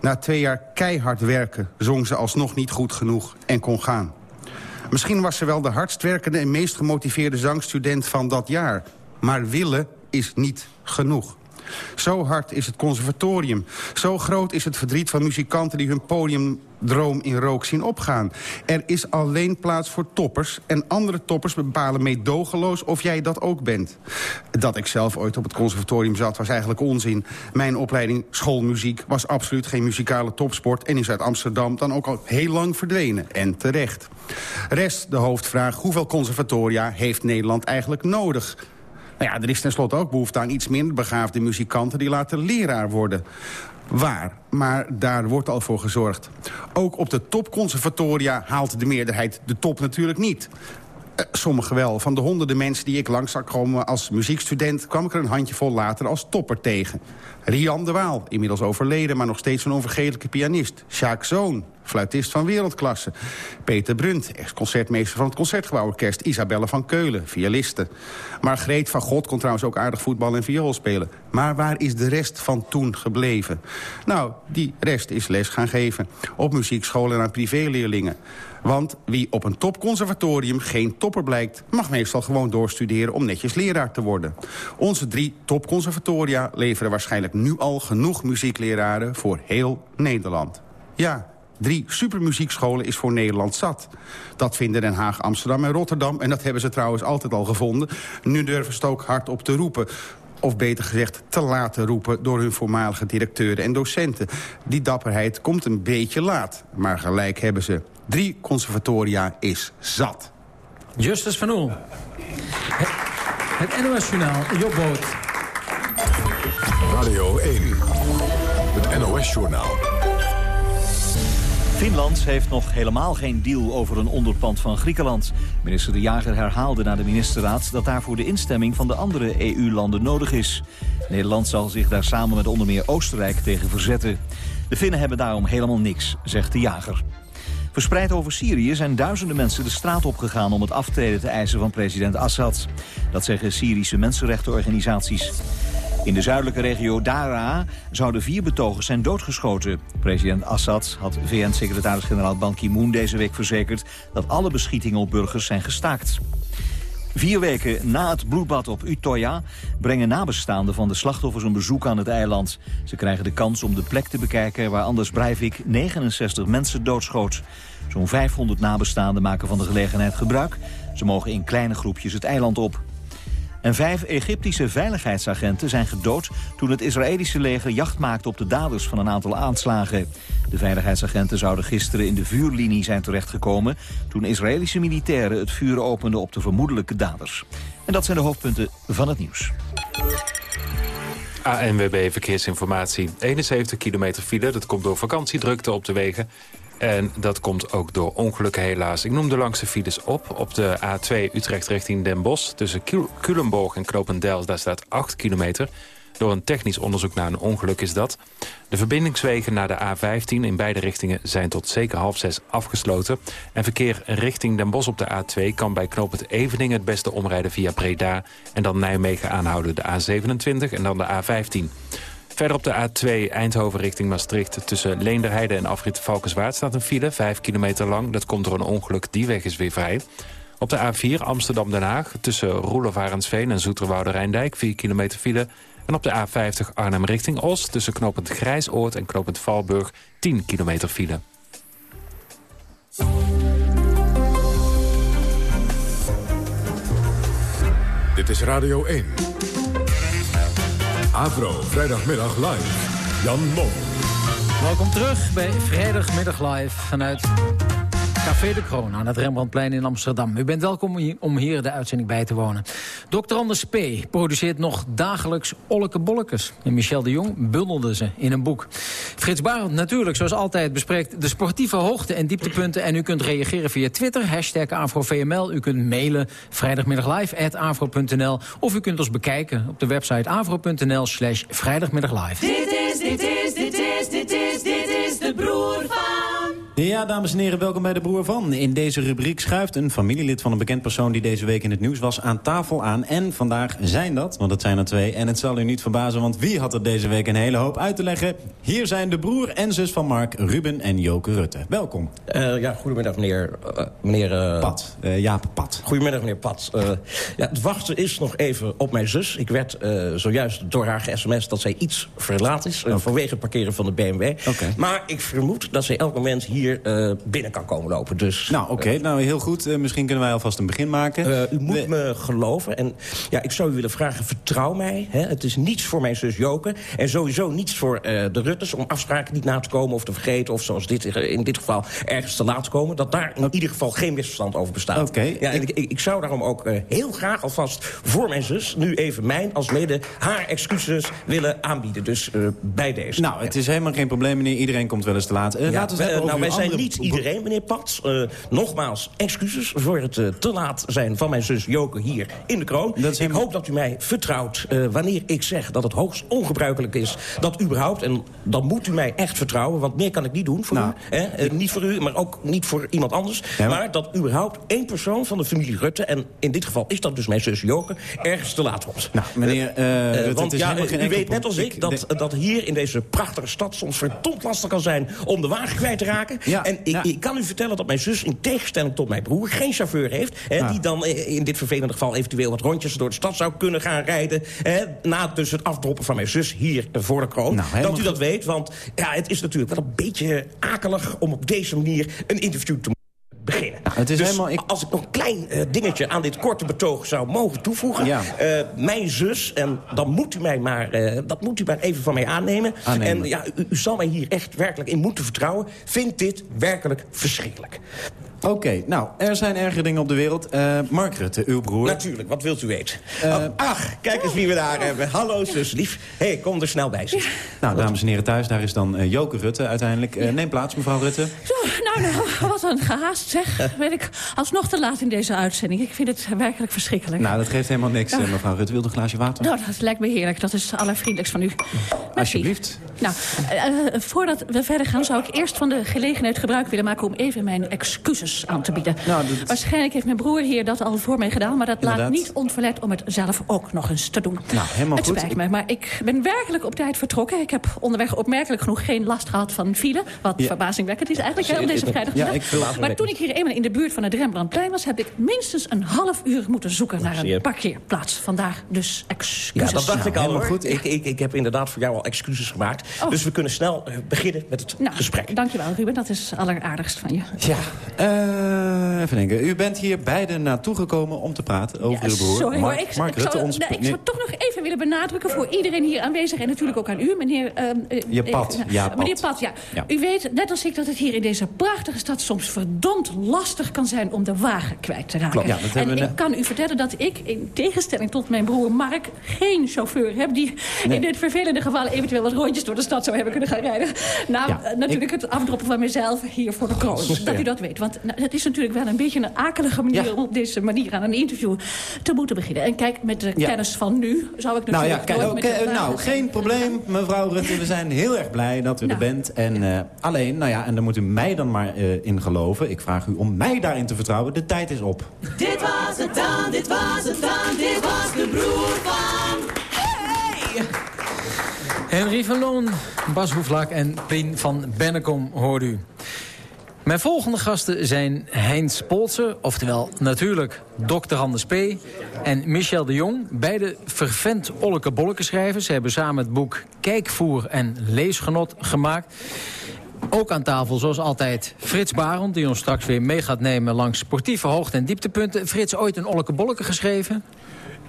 Na twee jaar keihard werken zong ze alsnog niet goed genoeg en kon gaan. Misschien was ze wel de hardst werkende en meest gemotiveerde zangstudent van dat jaar. Maar willen is niet genoeg. Zo hard is het conservatorium. Zo groot is het verdriet van muzikanten die hun podiumdroom in rook zien opgaan. Er is alleen plaats voor toppers. En andere toppers bepalen meedogenloos of jij dat ook bent. Dat ik zelf ooit op het conservatorium zat was eigenlijk onzin. Mijn opleiding schoolmuziek was absoluut geen muzikale topsport... en is uit Amsterdam dan ook al heel lang verdwenen. En terecht. Rest de hoofdvraag, hoeveel conservatoria heeft Nederland eigenlijk nodig... Ja, er is tenslotte ook behoefte aan iets minder begaafde muzikanten... die later leraar worden. Waar, maar daar wordt al voor gezorgd. Ook op de topconservatoria haalt de meerderheid de top natuurlijk niet. Uh, sommige wel. Van de honderden mensen die ik langs zag komen als muziekstudent... kwam ik er een handjevol later als topper tegen. Rian de Waal, inmiddels overleden, maar nog steeds een onvergetelijke pianist. Sjaak Zoon, fluitist van wereldklasse. Peter Brunt, ex-concertmeester van het Concertgebouworkest. Isabelle van Keulen, violiste. Margreet van God kon trouwens ook aardig voetbal en viool spelen. Maar waar is de rest van toen gebleven? Nou, die rest is les gaan geven. Op muziekscholen en aan privéleerlingen. Want wie op een topconservatorium geen topper blijkt... mag meestal gewoon doorstuderen om netjes leraar te worden. Onze drie topconservatoria leveren waarschijnlijk nu al genoeg muziekleraren... voor heel Nederland. Ja, Drie supermuziekscholen is voor Nederland zat. Dat vinden Den Haag, Amsterdam en Rotterdam. En dat hebben ze trouwens altijd al gevonden. Nu durven ze het ook hard op te roepen of beter gezegd te laten roepen door hun voormalige directeuren en docenten. Die dapperheid komt een beetje laat, maar gelijk hebben ze. Drie conservatoria is zat. Justus van Oel. Het, het NOS Journaal, Jobboot. Radio 1, het NOS Journaal. Finland heeft nog helemaal geen deal over een onderpand van Griekenland. Minister De Jager herhaalde naar de ministerraad dat daarvoor de instemming van de andere EU-landen nodig is. Nederland zal zich daar samen met onder meer Oostenrijk tegen verzetten. De Finnen hebben daarom helemaal niks, zegt De Jager. Verspreid over Syrië zijn duizenden mensen de straat opgegaan om het aftreden te eisen van president Assad. Dat zeggen Syrische mensenrechtenorganisaties. In de zuidelijke regio Daraa zouden vier betogers zijn doodgeschoten. President Assad had VN-secretaris-generaal Ban Ki-moon deze week verzekerd... dat alle beschietingen op burgers zijn gestaakt. Vier weken na het bloedbad op Utoya brengen nabestaanden van de slachtoffers een bezoek aan het eiland. Ze krijgen de kans om de plek te bekijken waar Anders Breivik 69 mensen doodschoot. Zo'n 500 nabestaanden maken van de gelegenheid gebruik. Ze mogen in kleine groepjes het eiland op. En vijf Egyptische veiligheidsagenten zijn gedood toen het Israëlische leger jacht maakte op de daders van een aantal aanslagen. De veiligheidsagenten zouden gisteren in de vuurlinie zijn terechtgekomen toen Israëlische militairen het vuur openden op de vermoedelijke daders. En dat zijn de hoofdpunten van het nieuws. ANWB Verkeersinformatie. 71 kilometer file, dat komt door vakantiedrukte op de wegen. En dat komt ook door ongelukken helaas. Ik noem de langste files op. Op de A2 Utrecht richting Den Bosch. Tussen Culemborg en Knopendel, daar staat 8 kilometer. Door een technisch onderzoek naar een ongeluk is dat. De verbindingswegen naar de A15 in beide richtingen zijn tot zeker half zes afgesloten. En verkeer richting Den Bosch op de A2 kan bij knooppunt Evening het beste omrijden via Breda. En dan Nijmegen aanhouden de A27 en dan de A15. Verder op de A2 Eindhoven richting Maastricht... tussen Leenderheide en afrit Valkenswaard staat een file, 5 kilometer lang. Dat komt door een ongeluk, die weg is weer vrij. Op de A4 Amsterdam-Den Haag tussen Roelof en Zoeterwoude-Rijndijk... 4 kilometer file. En op de A50 Arnhem richting Os tussen knooppunt Grijsoord en knooppunt Valburg... 10 kilometer file. Dit is Radio 1. Avro, vrijdagmiddag live. Jan Mom. Welkom terug bij Vrijdagmiddag live vanuit Café de Kroon aan het Rembrandtplein in Amsterdam. U bent welkom om hier de uitzending bij te wonen. Dr. Anders P. produceert nog dagelijks olleke bollekes. En Michel de Jong bundelde ze in een boek. Frits Barend natuurlijk, zoals altijd, bespreekt de sportieve hoogte- en dieptepunten. En u kunt reageren via Twitter, hashtag AfroVML. U kunt mailen vrijdagmiddaglive.afro.nl. Of u kunt ons bekijken op de website afro.nl slash vrijdagmiddaglive. Dit is, dit is, dit is, dit is, dit is de broer van... Ja, dames en heren, welkom bij de Broer van. In deze rubriek schuift een familielid van een bekend persoon... die deze week in het nieuws was, aan tafel aan. En vandaag zijn dat, want het zijn er twee. En het zal u niet verbazen, want wie had er deze week een hele hoop uit te leggen? Hier zijn de broer en zus van Mark, Ruben en Joke Rutte. Welkom. Eh, ja, goedemiddag meneer... eh, meneer eh, Pat, Jaap Pat. Goedemiddag meneer Pat. Ja, het wachten is nog even op mijn zus. Ik werd zojuist door haar ge-sms dat zij iets verlaat is... vanwege het parkeren van de BMW. Maar ik vermoed dat zij elk moment hier eh, binnen kan komen lopen. Dus, Nou, oké, nou heel goed. Eh, misschien kunnen wij alvast een begin maken. Eh, u moet me geloven. En ja, ik zou u willen vragen, vertrouw mij. Hè? Het is niets voor mijn zus Joke. En sowieso niets voor eh, de Ruttes om afspraken niet na te komen of te vergeten... of zoals dit, eh, in dit geval ergens te laat komen. Dat daar in ieder geval geen misverstand over bestaat. Oké. Ja, en ik, ik, ik zou daarom ook eh, heel graag alvast voor mijn zus... nu even mijn als mede haar excuses willen aanbieden. Dus eh, bij deze. Nou, het is helemaal geen probleem, meneer. Iedereen komt wel eens te laat. Eh, Ja, laten we wij- het hebben nou, over zijn niet iedereen, meneer Pats. Eh, nogmaals, excuses voor het eh, te laat zijn van mijn zus Joke hier in de kroon. Ik hoop dat u mij vertrouwt eh, wanneer ik zeg dat het hoogst ongebruikelijk is... dat überhaupt, en dan moet u mij echt vertrouwen... want meer kan ik niet doen voor Nou, u. Hè? Niet voor u, maar ook niet voor iemand anders. maar... dat überhaupt één persoon van de familie Rutte... en in dit geval is dat dus mijn zus Joke... ergens te laat komt. Nou, meneer Rutte, want het is ja, helemaal geen u weet net als ik dat, dat hier in deze prachtige stad soms verdomd lastig kan zijn om de wagen kwijt te raken. En ik, ik kan u vertellen dat mijn zus in tegenstelling tot mijn broer geen chauffeur heeft. Hè, Die dan in dit vervelende geval eventueel wat rondjes door de stad zou kunnen gaan rijden. Hè, na dus het afdroppen van mijn zus hier voor de kroon. Nou, dat u dat weet, want ja, het is natuurlijk wel een beetje akelig om op deze manier een interview te. Het is dus helemaal- als ik nog een klein eh, dingetje aan dit korte betoog zou mogen toevoegen. Ja. Eh, mijn zus, en dan moet u mij maar, eh, dat moet u maar even van mij aannemen. Aannemen. En ja, u, u zal mij hier echt werkelijk in moeten vertrouwen. Vindt dit werkelijk verschrikkelijk. Oké, nou, er zijn erge dingen op de wereld. Eh, Mark Rutte, uw broer. Natuurlijk, wat wilt u weten? Eh, Oh, ach, kijk eens wie we daar hebben. Hallo, zuslief. Hé, hey, kom er snel bij. Nou, dames en heren thuis, daar is dan eh, Joke Rutte uiteindelijk. Eh, neem plaats, mevrouw Rutte. Zo, nou, nou, wat een gehaast zeg. Ben ik alsnog te laat in deze uitzending. Ik vind het werkelijk verschrikkelijk. Nou, dat geeft helemaal niks, mevrouw Rutte. Wilt u een glaasje water? Nou, dat lijkt me heerlijk. Dat is allervriendelijkst van u. Alsjeblieft. Nou, eh, eh, voordat we verder gaan... zou ik eerst van de gelegenheid gebruik willen maken... om even mijn excuses aan te bieden. Waarschijnlijk heeft mijn broer hier dat al voor mij gedaan... maar dat laat niet onverlet om het zelf ook nog eens te doen. Nou, helemaal het goed. spijt me, maar ik ben werkelijk op tijd vertrokken. Ik heb onderweg opmerkelijk genoeg geen last gehad van file. Wat Ja. verbazingwekkend is eigenlijk hè, op deze Ja, ik wil- maar toen ik hier eenmaal in de buurt van het Rembrandtplein was... heb ik minstens een half uur moeten zoeken naar zie je. een parkeerplaats. Vandaar dus excuses. Ja, dat dacht ik al Nou, hoor. goed. Ik, ik, ik heb inderdaad voor jou al excuses gemaakt. Dus we kunnen snel eh, beginnen met het Nou, gesprek. dankjewel, Ruben. Dat is alleraardigst van je. Ja, eh, even denken. U bent hier beiden naartoe gekomen om te praten over uw broer. Sorry, Mark, hoor. Ik, Mark ik Rutte, zou, ons... nee, ik nee, zou toch nog even willen benadrukken voor iedereen hier aanwezig... en natuurlijk ook aan u, meneer... ehm, eh, Je eh, nou, ja, Pat. Meneer Pat, ja. Ja. U weet, net als ik, dat het hier in deze prachtige stad... soms verdomd lastig kan zijn om de wagen kwijt te raken. Klopt, ja, dat en ik kan u vertellen dat ik, in tegenstelling tot mijn broer Mark... geen chauffeur heb die Nee. in dit vervelende geval... eventueel wat rondjes door de stad zou hebben kunnen gaan rijden. Nou, Ja, eh, natuurlijk het afdroppen van mezelf hier voor de kroon. Ja. Dat u dat weet. Want nou, het is natuurlijk wel een beetje een akelige manier... Ja. om op deze manier aan een interview te moeten beginnen. En kijk, met de Ja. kennis van nu zou ik Nou ja, natuurlijk... kijk, de nou, geen probleem, mevrouw Rutte. We zijn heel erg blij dat u Nou. er bent. En eh, alleen, nou ja, en daar moet u mij dan maar eh, in geloven. Ik vraag u om mij daarin te vertrouwen. De tijd is op. Dit was het dan, dit was het dan, dit was de broer van... Henry van Loon, Bas Hoeflak en Pien van Bennekom hoorde u. Mijn volgende gasten zijn Heinz Polsen, oftewel natuurlijk Dr. Anders P. en Michel de Jong, beide vervent olleke bolleke schrijvers. Ze hebben samen het boek Kijkvoer en Leesgenot gemaakt. Ook aan tafel, zoals altijd, Frits Barend... die ons straks weer mee gaat nemen langs sportieve hoogte- en dieptepunten. Frits, ooit een olleke bolleke geschreven?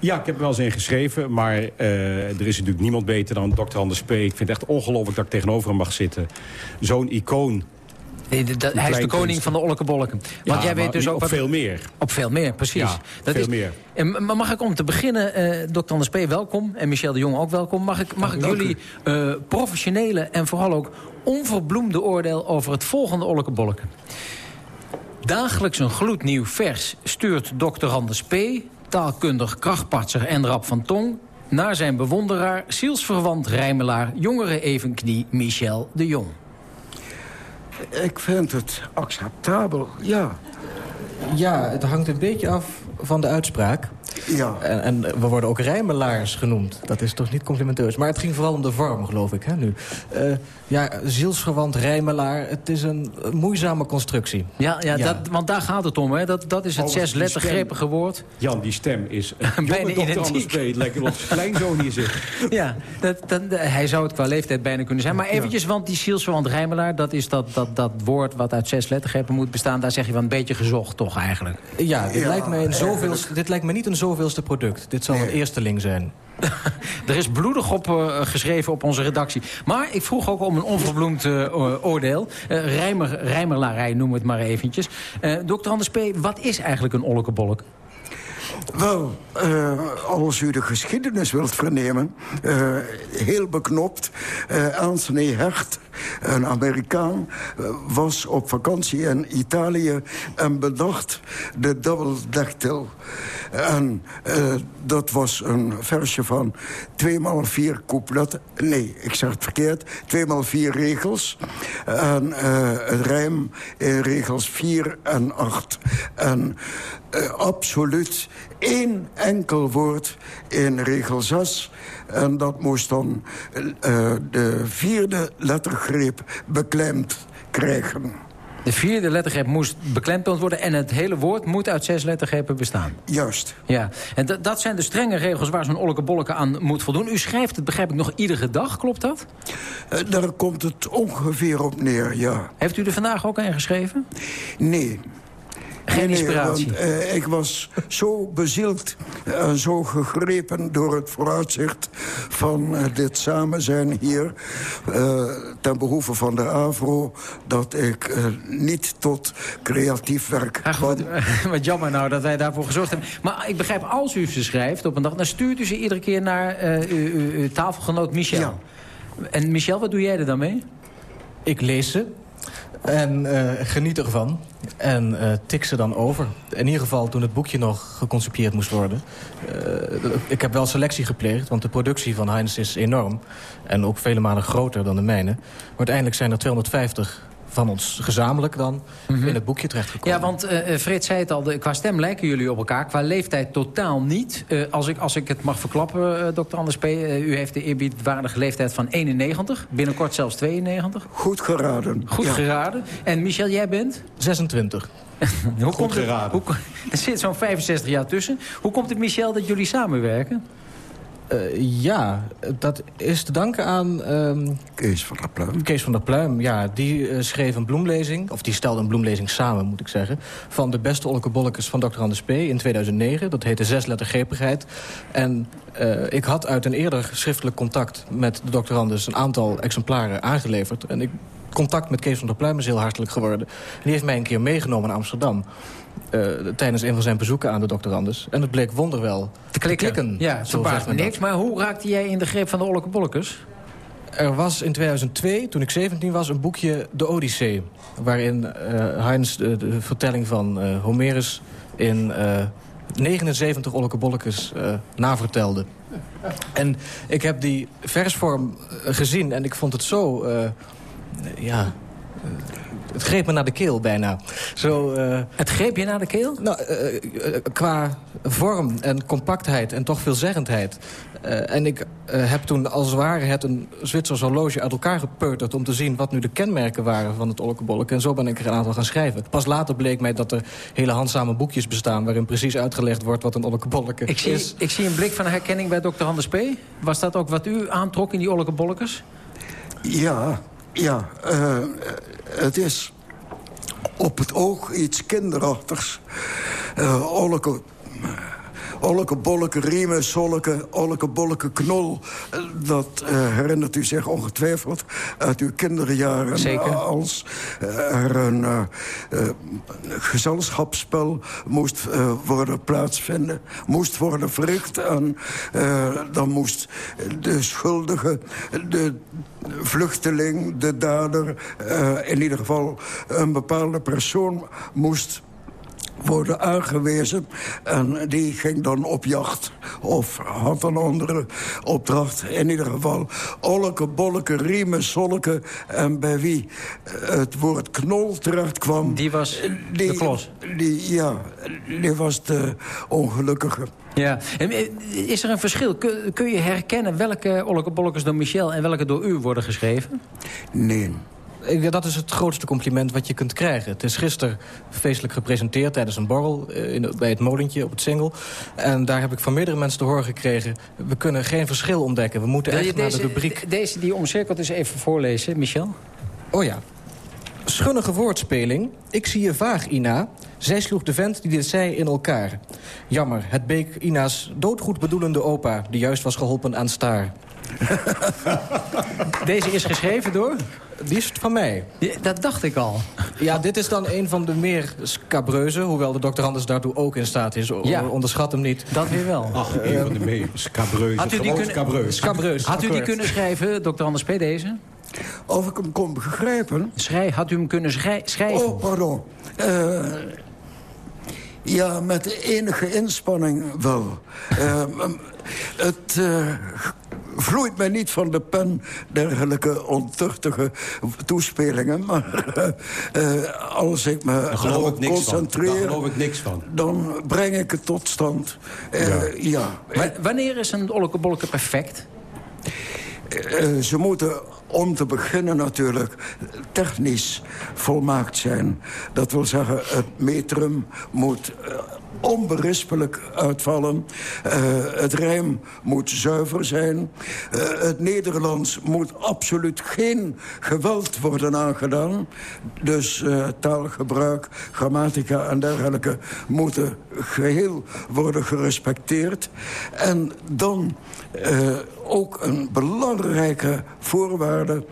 Ja, ik heb er wel eens in geschreven, maar eh, er is natuurlijk niemand beter dan Dr. Anders P. Ik vind het echt ongelooflijk dat ik tegenover hem mag zitten. Zo'n icoon hij is de koning van de olkebolken. Want Ja, jij weet dus ook op wat- veel meer. Op veel meer, precies. Ja, veel meer. En, maar mag ik om te beginnen, eh Dr. Anders P. welkom. En Michel de Jong ook welkom. Mag ik, mag ik Dank jullie eh, professionele en vooral ook onverbloemde oordeel... over het volgende olkebolken. Dagelijks een gloednieuw vers stuurt Dr. Anders P. taalkundig krachtpatser en rap van tong... naar zijn bewonderaar, zielsverwant rijmelaar... jongere evenknie Michel de Jong. Ik vind het acceptabel, ja. Ja, het hangt een beetje af van de uitspraak. Ja. En, en we worden ook rijmelaars genoemd. Dat is toch niet complimenteus. Maar het ging vooral om de vorm, geloof ik, hè, nu. Eh, ja, zielsverwant, rijmelaar. Het is een moeizame constructie. Ja, ja, Dat, want daar gaat het om. Hè. Dat, dat is het Overigens, zes die lettergrepige woord. Jan, die stem is een [laughs] Bijna jonge dokter identiek. Het lijkt wel zijn kleinzoon hier zit. [laughs] Ja, dat, dat, hij zou het qua leeftijd bijna kunnen zijn. Maar eventjes, want die zielsverwant rijmelaar... dat is dat, dat, dat woord wat uit zes lettergrepen moet bestaan... daar zeg je wel een beetje gezocht, toch eigenlijk? Ja, dit, lijkt, mij een zoveelste, dit lijkt mij niet een zoveelste product. Dit zal een eersteling zijn. [laughs] Er is bloedig op eh, geschreven op onze redactie. Maar ik vroeg ook om een onverbloemd eh, oordeel. Eh rijmer, rijmerlarij noemen we het maar eventjes. Eh Dr. Anders P., wat is eigenlijk een olkebolk? Wel, eh, als u de geschiedenis wilt vernemen, eh, heel beknopt. eh Anthony Hecht, een Amerikaan, was op vakantie in Italië en bedacht de double dactyl. En dat was een versje van 2 maal 4 coupletten. Nee, ik zeg het verkeerd. 2 maal 4 regels. En het rijm in regels 4 en 8. En eh, absoluut één enkel woord in regel 6. En dat moest dan eh, de vierde lettergreep beklemd krijgen. De vierde lettergreep moest beklemtoond worden... en het hele woord moet uit zes lettergrepen bestaan. Juist. Ja, en dat- zijn de strenge regels waar zo'n olkebolke aan moet voldoen. U schrijft het, begrijp ik, nog iedere dag, klopt dat? Eh, daar komt het ongeveer op neer, ja. Heeft u er vandaag ook aan geschreven? Nee. Geen nee, inspiratie? want, eh, ik was zo bezield en zo gegrepen door het vooruitzicht van eh, dit samen zijn hier... eh, ten behoeve van de AVRO, dat ik niet tot creatief werk kwam. [laughs] Wat jammer nou dat wij daarvoor gezorgd hebben. Maar ik begrijp, als u ze schrijft op een dag... dan stuurt u ze iedere keer naar eh, uw, uw- uw tafelgenoot Michel. En Michel, wat doe jij er dan mee? Ik lees ze en eh, geniet ervan. En eh, tik ze dan over. In ieder geval toen het boekje nog geconcipieerd moest worden. Eh, ik heb wel selectie gepleegd, want de productie van Heinz is enorm. En ook vele malen groter dan de mijne. Maar uiteindelijk zijn er 250 van ons gezamenlijk dan in het boekje terechtgekomen. Ja, want eh eh, Fred zei het al, de, qua stem lijken jullie op elkaar. Qua leeftijd totaal niet. Eh, als, ik, als ik het mag verklappen, eh, dokter Anders P. u heeft de eerbiedwaardige leeftijd van 91. Binnenkort zelfs 92. Goed geraden. Goed Ja. geraden. En Michel, jij bent? 26. [laughs] hoe komt het, hoe, [laughs] er zit zo'n 65 jaar tussen. Hoe komt het, Michel, dat jullie samenwerken? Eh, ja, dat is te danken aan... ehm, Kees van der Pluim. Kees van der Pluim, ja. Die eh, schreef een bloemlezing, of die stelde een bloemlezing samen, moet ik zeggen... van de beste olkebolletjes van Dr. Anders P. in 2009. Dat heette Zes lettergrepigheid. En eh, ik had uit een eerder schriftelijk contact met de Dr. Anders... een aantal exemplaren aangeleverd. En ik, contact met Kees van der Pluim is heel hartelijk geworden. En die heeft mij een keer meegenomen naar Amsterdam... eh, tijdens een van zijn bezoeken aan de. Anders. En het bleek wonderwel te klikken. Ja, zo zegt me niks. Maar hoe raakte jij in de greep van de olkebolletjes? Er was in 2002, toen ik 17 was, een boekje De Odyssee. Waarin eh Heinz de, de vertelling van eh, Homerus in eh 79 olkebolletjes eh navertelde. En ik heb die versvorm gezien en ik vond het zo... eh, ja, het greep me naar de keel bijna. Zo, eh, het greep je naar de keel? Nou, eh, qua vorm en compactheid en toch veelzeggendheid. Eh, en ik eh, heb toen als het ware het een Zwitsers horloge uit elkaar gepeuterd... om te zien wat nu de kenmerken waren van het olkebolk. En zo ben ik er een aantal gaan schrijven. Pas later bleek mij dat er hele handzame boekjes bestaan... waarin precies uitgelegd wordt wat een olkebolk Ik zie, is. ik zie een blik van herkenning bij dokter Anders P. Was dat ook wat u aantrok in die olkebolletjes? Ja, ja. eh, het is op het oog iets kinderachtigs. Eh Olke bolleke riemen, solke, olke bolleke knol. Eh, Dat eh, herinnert u zich ongetwijfeld uit uw kinderjaren. Zeker. Als er een eh, eh, gezelschapsspel moest eh, worden plaatsvinden. Moest worden verricht. En eh, dan moest de schuldige, de vluchteling, de dader... eh, in ieder geval een bepaalde persoon moest worden aangewezen. En die ging dan op jacht. Of had een andere opdracht. In ieder geval, olleke, bolleke, riemen, solke. En bij wie het woord knol terecht kwam... Die was die, de klos. Die, ja, die was de ongelukkige. Ja. En, eh, Is er een verschil? Kun, kun je herkennen welke ollekebollekes door Michel... en welke door u worden geschreven? Nee. Ik- Dat is het grootste compliment wat je kunt krijgen. Het is gisteren feestelijk gepresenteerd tijdens een borrel... eh, in, bij het molentje op het Singel. En daar heb ik van meerdere mensen te horen gekregen... we kunnen geen verschil ontdekken. We moeten echt naar de rubriek... de- deze die omcirkeld is even voorlezen, Michel? Oh ja. Schunnige woordspeling. Ik zie je vaag, Ina. Zij sloeg de vent die dit zei in elkaar. Jammer, het beek Ina's doodgoed bedoelende opa... die juist was geholpen aan staar. [laughs] Deze is geschreven door? Die is van mij. dat dacht ik al. Ja, dit is dan een van de meer scabreuze... hoewel de dokter Anders daartoe ook in staat is. O- Ja. Onderschat hem niet. Dat weer wel. Ach, een van de meest scabreuze. Had u die kunnen, scabreus. Scabreus, had u die kunnen schrijven, dokter Anders P. deze? Of ik hem kon begrijpen... Schrij, had u hem kunnen schrij- schrijven? Oh, pardon. Eh, ja, met enige inspanning wel. Eh, het eh, vloeit mij niet van de pen dergelijke ontuchtige toespelingen. Maar [laughs] eh, eh, als ik me Daar geloof ik erop niks van. Daar concentreer... geloof ik niks van. dan breng ik het tot stand. Eh, ja. Wa- wanneer is een ollekebolleke perfect? Eh, ze moeten om te beginnen natuurlijk technisch volmaakt zijn. Dat wil zeggen, het metrum moet onberispelijk uitvallen. Eh, het rijm moet zuiver zijn. Eh, het Nederlands moet absoluut geen geweld worden aangedaan. Dus eh, taalgebruik, grammatica en dergelijke... moeten geheel worden gerespecteerd. En dan ook een belangrijke voorwaarde.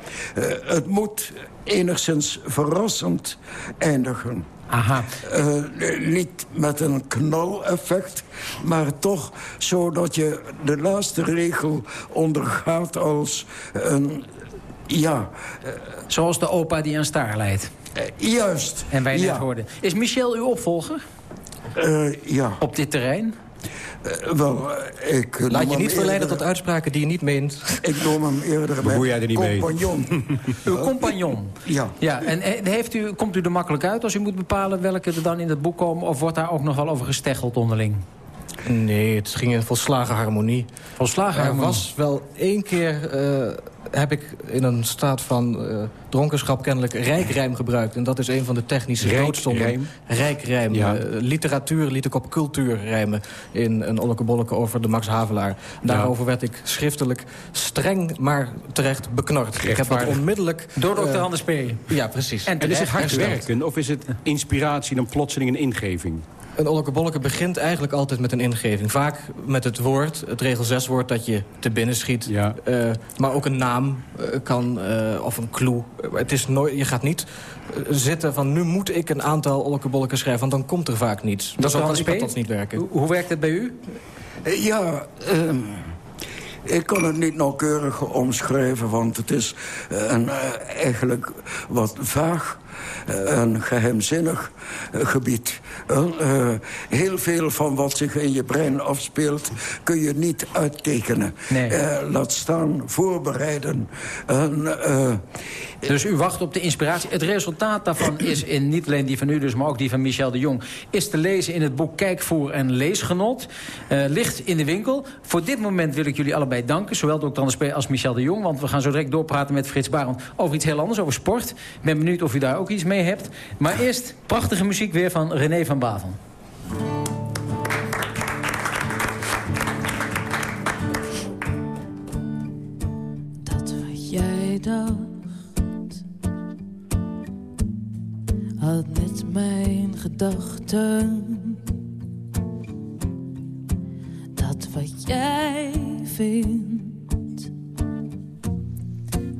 het moet enigszins verrassend eindigen. Aha. Eh, niet met een knaleffect, maar toch zodat je de laatste regel ondergaat als een... Ja, Zoals de opa die aan staar leidt. eh, juist. En wij net ja. hoorden. Is Michel uw opvolger Eh, ja, op dit terrein? Eh, wel, eh, ik... Laat je niet verleiden tot uitspraken die je niet meent. [laughs] Ik noem hem eerder mijn jij er niet mee? compagnon. [laughs] Uw compagnon. Ja. Ja, en eh, heeft u, komt u er makkelijk uit als u moet bepalen welke er dan in het boek komen? Of wordt daar ook nog wel over gesteggeld onderling? Nee, het ging in volslagen harmonie. Volslagen Er harmonie. was wel één keer... eh, heb ik in een staat van eh, dronkenschap kennelijk rijkrijm gebruikt. En dat is een van de technische doodstonden. Rijkrijm. Ja. eh, literatuur liet ik op cultuur rijmen in een ollekebolleke over de Max Havelaar. Daarover werd ik schriftelijk streng, maar terecht beknord. Ik heb dat onmiddellijk... Door dokter eh, Anders P. Ja, precies. En En is het hard werken of is het inspiratie dan plotseling een ingeving? Een ollekebolleke begint eigenlijk altijd met een ingeving. Vaak met het woord, het regel 6 woord dat je te binnen schiet. Ja. Eh, maar ook een naam eh, kan, eh, of een clue. Het is nooit, je gaat niet zitten van nu moet ik een aantal ollekebolleken schrijven... want dan komt er vaak niets. Dr. Zo kan Hans ik P? althans niet werken. Hoe, hoe werkt het bij u? Ja, ehm, ik kan het niet nauwkeurig omschrijven... want het is een, eh, eigenlijk wat vaag eh, en geheimzinnig eh, gebied. Eh, heel veel van wat zich in je brein afspeelt... kun je niet uittekenen. Nee. Eh, laat staan, voorbereiden. En, eh, Dus u wacht op de inspiratie. Het resultaat daarvan is in niet alleen die van u dus, maar ook die van Michel de Jong... is te lezen in het boek Kijkvoer en Leesgenot. Ligt in de winkel. Voor dit moment wil ik jullie allebei danken. Zowel Dr. Anders P. als Michel de Jong. Want we gaan zo direct doorpraten met Frits Barend over iets heel anders, over sport. Ik ben benieuwd of u daar ook iets mee hebt. Maar eerst prachtige muziek weer van René van Bavel. Dat wat jij dacht, had net mijn gedachten. Dat wat jij vindt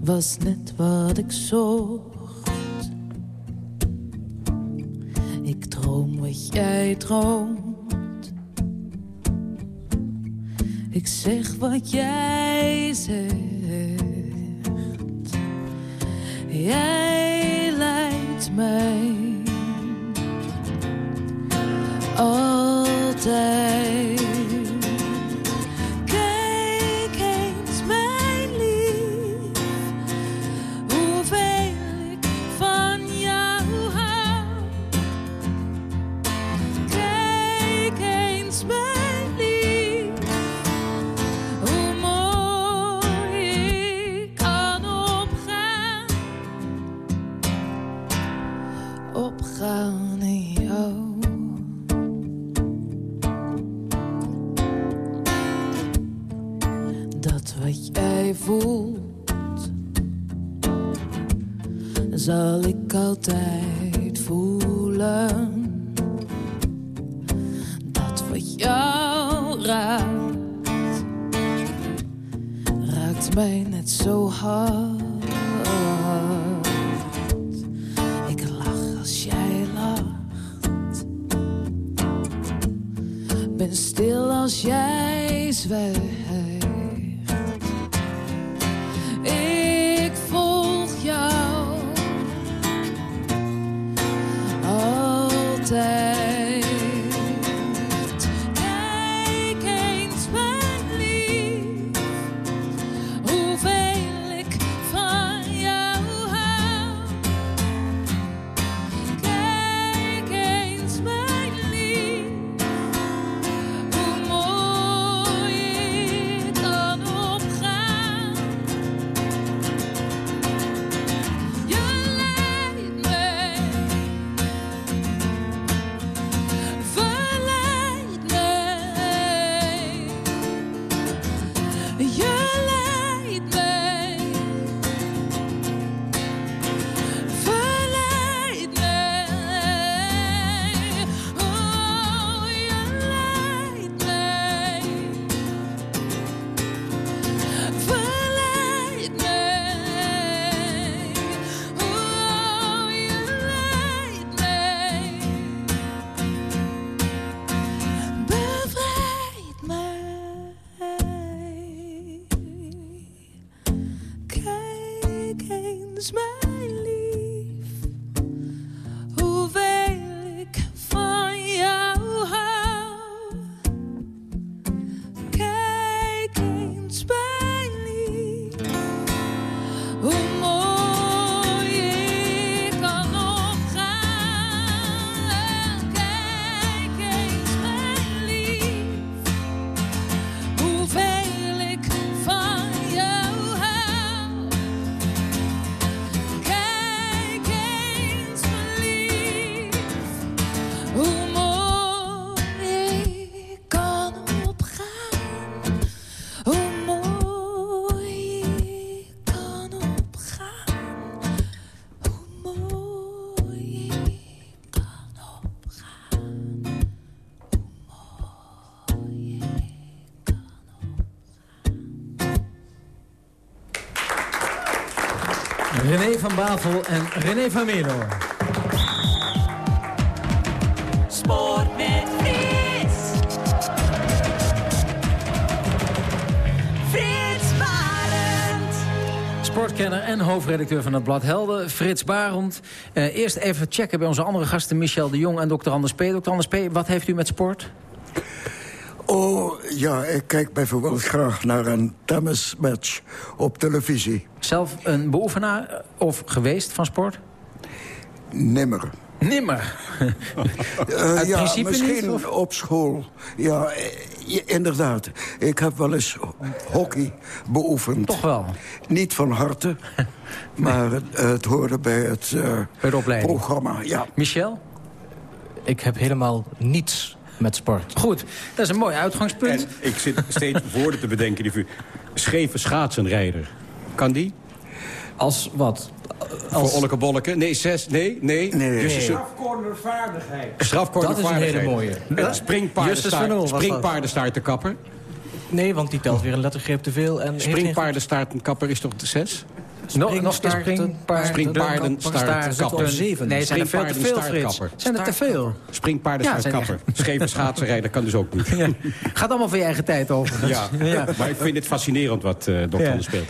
was net wat ik zocht. Wat jij droomt. Ik zeg wat jij zegt. Jij leidt mij altijd. Jou. Dat wat jij voelt, zal ik altijd voelen. Dat wat jou raakt, raakt mij net zo hard. Stil als jij zwijgt. Van Bavel en René van Meerloor. Sport met Frits. Frits Barend. Sportkenner en hoofdredacteur van het blad Helden, Frits Barend. Eh, eerst even checken bij onze andere gasten, Michel de Jong en dokter Anders P. Dokter Anders P, wat heeft u met sport? Oh, ja, ik kijk bijvoorbeeld graag naar een tennismatch op televisie. Zelf een beoefenaar eh, of geweest van sport? Nimmer. Nimmer? [laughs] Eh, Uit ja, principe misschien niet, of? op school. Ja, eh, ja, inderdaad. Ik heb wel eens hockey beoefend. Toch wel? Niet van harte, [laughs] maar het, het hoorde bij het, eh, programma. Ja. Michel? Ik heb helemaal niets met sport. Goed, dat is een mooi uitgangspunt. En ik zit steeds [laughs] woorden te bedenken. Die scheve schaatsenrijder. Kan die? Als wat? Voor Olleke Bolleke? Nee, zes, nee, nee. Nee. Strafcornervaardigheid. Strafcornervaardigheid. Dat is een hele mooie. Een Oel springpaardenstaart, springpaardenstaart te kapper. Nee, want die telt weer een lettergreep te veel. En Springpaardenstaartenkapper is toch de 6? Nog, nog de springpaard, Springpaardenstaartkapper. Nee, zijn er veel te veel, Frits. Zijn er te veel? Springpaardenstaartkapper. Scheve schaatsenrijder kan dus ook niet. [laughs] Gaat allemaal van je eigen tijd over. Ja, maar ik vind het fascinerend wat uh, Dr. Ja. speelt.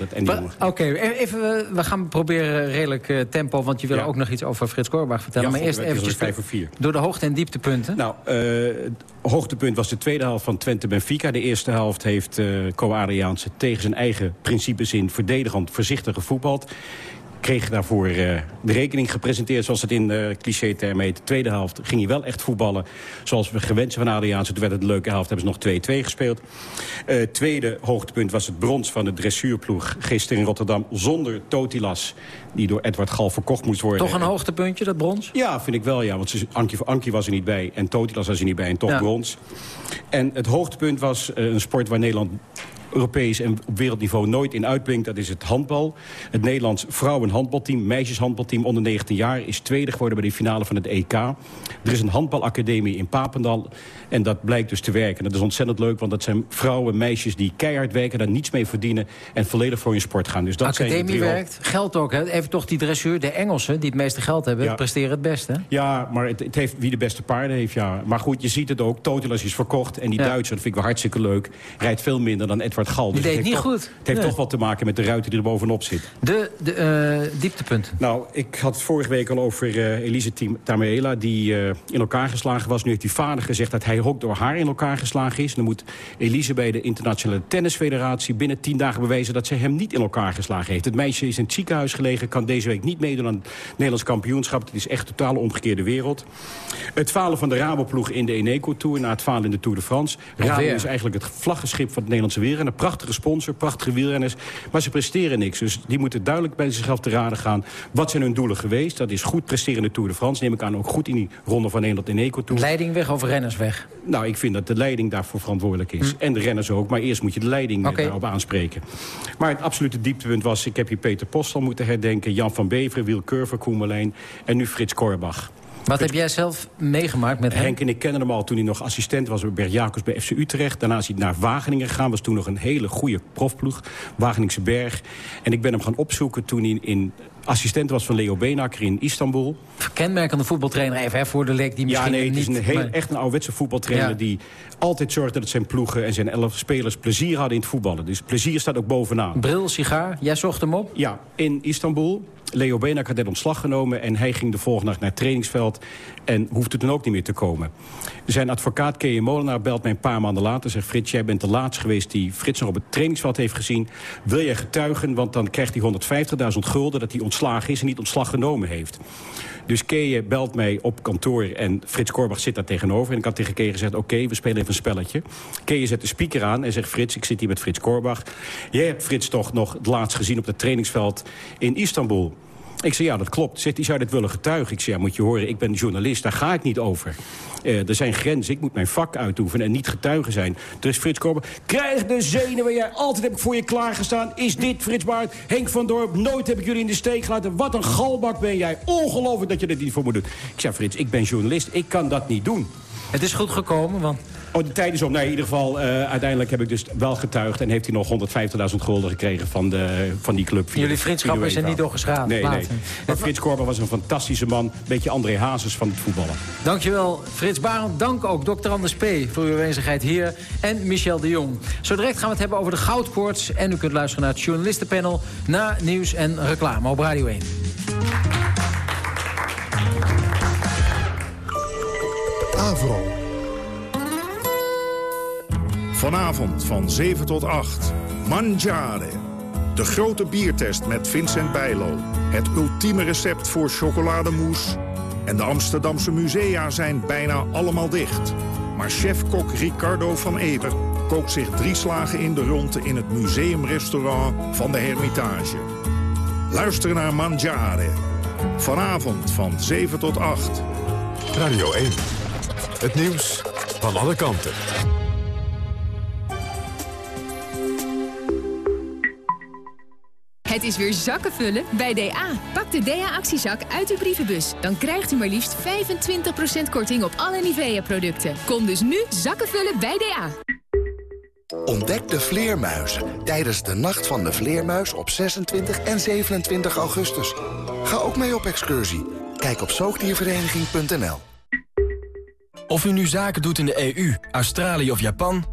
Oké, even, we gaan proberen redelijk uh, tempo... want je wil ja. ook nog iets over Frits Korbach vertellen. Ja, maar eerst eventjes 5 voor 4. door de hoogte- en dieptepunten. Nou, uh, hoogtepunt was de tweede helft van Twente-Benfica. De eerste helft heeft uh, Co-Adriaanse tegen zijn eigen principes in... verdedigend voorzichtige voetbal kreeg daarvoor uh, de rekening gepresenteerd, zoals het in uh, cliché-termen heet. De tweede helft ging hij wel echt voetballen, zoals we gewend zijn van Adriaanse. Toen werd het een leuke helft, hebben ze nog 2-2 gespeeld. Uh, tweede hoogtepunt was het brons van de dressuurploeg gisteren in Rotterdam... zonder Totilas, die door Edward Gal verkocht moest worden. Toch een hoogtepuntje, dat brons? Ja, vind ik wel, ja. Want ze, Ankie, Ankie was er niet bij en Totilas was er niet bij en toch ja. brons. En het hoogtepunt was een sport waar Nederland Europees en op wereldniveau nooit in uitblinkt. Dat is het handbal. Het Nederlands vrouwenhandbalteam, meisjeshandbalteam onder 19 jaar... is tweede geworden bij de finale van het EK. Er is een handbalacademie in Papendal. En dat blijkt dus te werken. Dat is ontzettend leuk, want dat zijn vrouwen, meisjes... die keihard werken, daar niets mee verdienen... en volledig voor hun sport gaan. Dus dat academie werkt, geld ook. Hè? Even toch die dresseur, de Engelsen, die het meeste geld hebben... Ja. presteren het beste. Ja, maar het, het, heeft wie de beste paarden heeft, ja. Maar goed, je ziet het ook. Totilas is verkocht. En die ja. Duitser, dat vind ik wel hartstikke leuk... rijdt veel minder dan Edward Gal. Die dus deed niet toch, goed. Het heeft nee. toch wat te maken met de ruiter die er bovenop zit. De, de uh, dieptepunt. Nou, ik had het vorige week al over uh, Elise Tameela... die uh, in elkaar geslagen was. Nu heeft die vader gezegd dat hij ook door haar in elkaar geslagen is. Dan moet Elise bij de Internationale Tennisfederatie... binnen tien dagen bewijzen dat ze hem niet in elkaar geslagen heeft. Het meisje is in het ziekenhuis gelegen. Kan deze week niet meedoen aan het Nederlands kampioenschap. Het is echt totaal omgekeerde wereld. Het falen van de Rabo-ploeg in de Eneco-tour... na het falen in de Tour de France. Rabo is eigenlijk het vlaggenschip van het Nederlandse wielrennen. Een prachtige sponsor, prachtige wielrenners. Maar ze presteren niks. Dus die moeten duidelijk bij zichzelf te raden gaan. Wat zijn hun doelen geweest? Dat is goed presteren in de Tour de France. Neem ik aan ook goed in die ronde van Nederland in Eco-tour. Leiding weg of renners weg? Nou, ik vind dat de leiding daarvoor verantwoordelijk is. Hm. En de renners ook. Maar eerst moet je de leiding okay. daarop aanspreken. Maar het absolute dieptepunt was... ik heb hier Peter Postel moeten herdenken. Jan van Beveren, Wiel Curver, Koemelijn. En nu Frits Korbach. Wat heb jij zelf meegemaakt met hem? Henk en ik kennen hem al toen hij nog assistent was bij Jacobs bij FC Utrecht. Daarna is hij naar Wageningen gegaan. Was toen nog een hele goede profploeg. Wageningse Berg. En ik ben hem gaan opzoeken toen hij in assistent was van Leo Beenakker in Istanbul. Kenmerkende voetbaltrainer even hè, voor de lek die misschien Ja, nee, het is niet, een heel, maar... echt een ouderwetse voetbaltrainer... Ja. die altijd zorgde dat zijn ploegen en zijn elf spelers plezier hadden in het voetballen. Dus plezier staat ook bovenaan. Bril, sigaar, jij zocht hem op? Ja, in Istanbul. Leo Benak had net ontslag genomen en hij ging de volgende nacht naar het trainingsveld... en hoefde toen ook niet meer te komen. Zijn advocaat Kees Molenaar belt mij een paar maanden later... zegt Frits, jij bent de laatste geweest die Frits nog op het trainingsveld heeft gezien. Wil jij getuigen, want dan krijgt hij 150.000 gulden... dat hij ontslagen is en niet ontslag genomen heeft. Dus Keje belt mij op kantoor en Frits Korbach zit daar tegenover. En ik had tegen Keje gezegd, oké, we spelen even een spelletje. Keje zet de speaker aan en zegt, Frits, ik zit hier met Frits Korbach. Jij hebt Frits toch nog het laatst gezien op het trainingsveld in Istanbul. Ik zei, ja, dat klopt. Zegt hij, zou dit willen getuigen? Ik zei, ja, moet je horen, ik ben journalist, daar ga ik niet over. Uh, er zijn grenzen, ik moet mijn vak uitoefenen en niet getuigen zijn. Dus Frits Korbach, krijg de zenuwen, jij altijd heb ik voor je klaargestaan. Is dit Frits Baart, Henk van Dorp, nooit heb ik jullie in de steek gelaten. Wat een galbak ben jij, ongelooflijk dat je dit niet voor moet doen. Ik zei, Frits, ik ben journalist, ik kan dat niet doen. Het is goed gekomen, want... Oh, de tijd is om. Nee, in ieder geval, uh, uiteindelijk heb ik dus wel getuigd... en heeft hij nog 150.000 gulden gekregen van, de, van die club. Jullie vriendschap is er niet doorgeschaad. Nee, nee. Maar Frits Korber was een fantastische man. Een beetje André Hazes van het voetballen. Dankjewel, Frits Barend. Dank ook Dr. Anders P. voor uw aanwezigheid hier. En Michel de Jong. Zo direct gaan we het hebben over de goudkoorts. En u kunt luisteren naar het journalistenpanel... na nieuws en reclame op Radio 1. Avro. Vanavond van 7 tot 8. Mangiare. De grote biertest met Vincent Bijlo. Het ultieme recept voor chocolademousse. En de Amsterdamse musea zijn bijna allemaal dicht. Maar chef-kok Ricardo van Eber kookt zich drie slagen in de ronde... in het museumrestaurant van de Hermitage. Luister naar Mangiare. Vanavond van 7 tot 8. Radio 1. Het nieuws van alle kanten. Het is weer zakken vullen bij DA. Pak de DA-actiezak uit uw brievenbus. Dan krijgt u maar liefst 25% korting op alle Nivea-producten. Kom dus nu zakken vullen bij DA. Ontdek de vleermuizen tijdens de Nacht van de Vleermuis op 26 en 27 augustus. Ga ook mee op excursie. Kijk op zoogdiervereniging.nl. Of u nu zaken doet in de EU, Australië of Japan...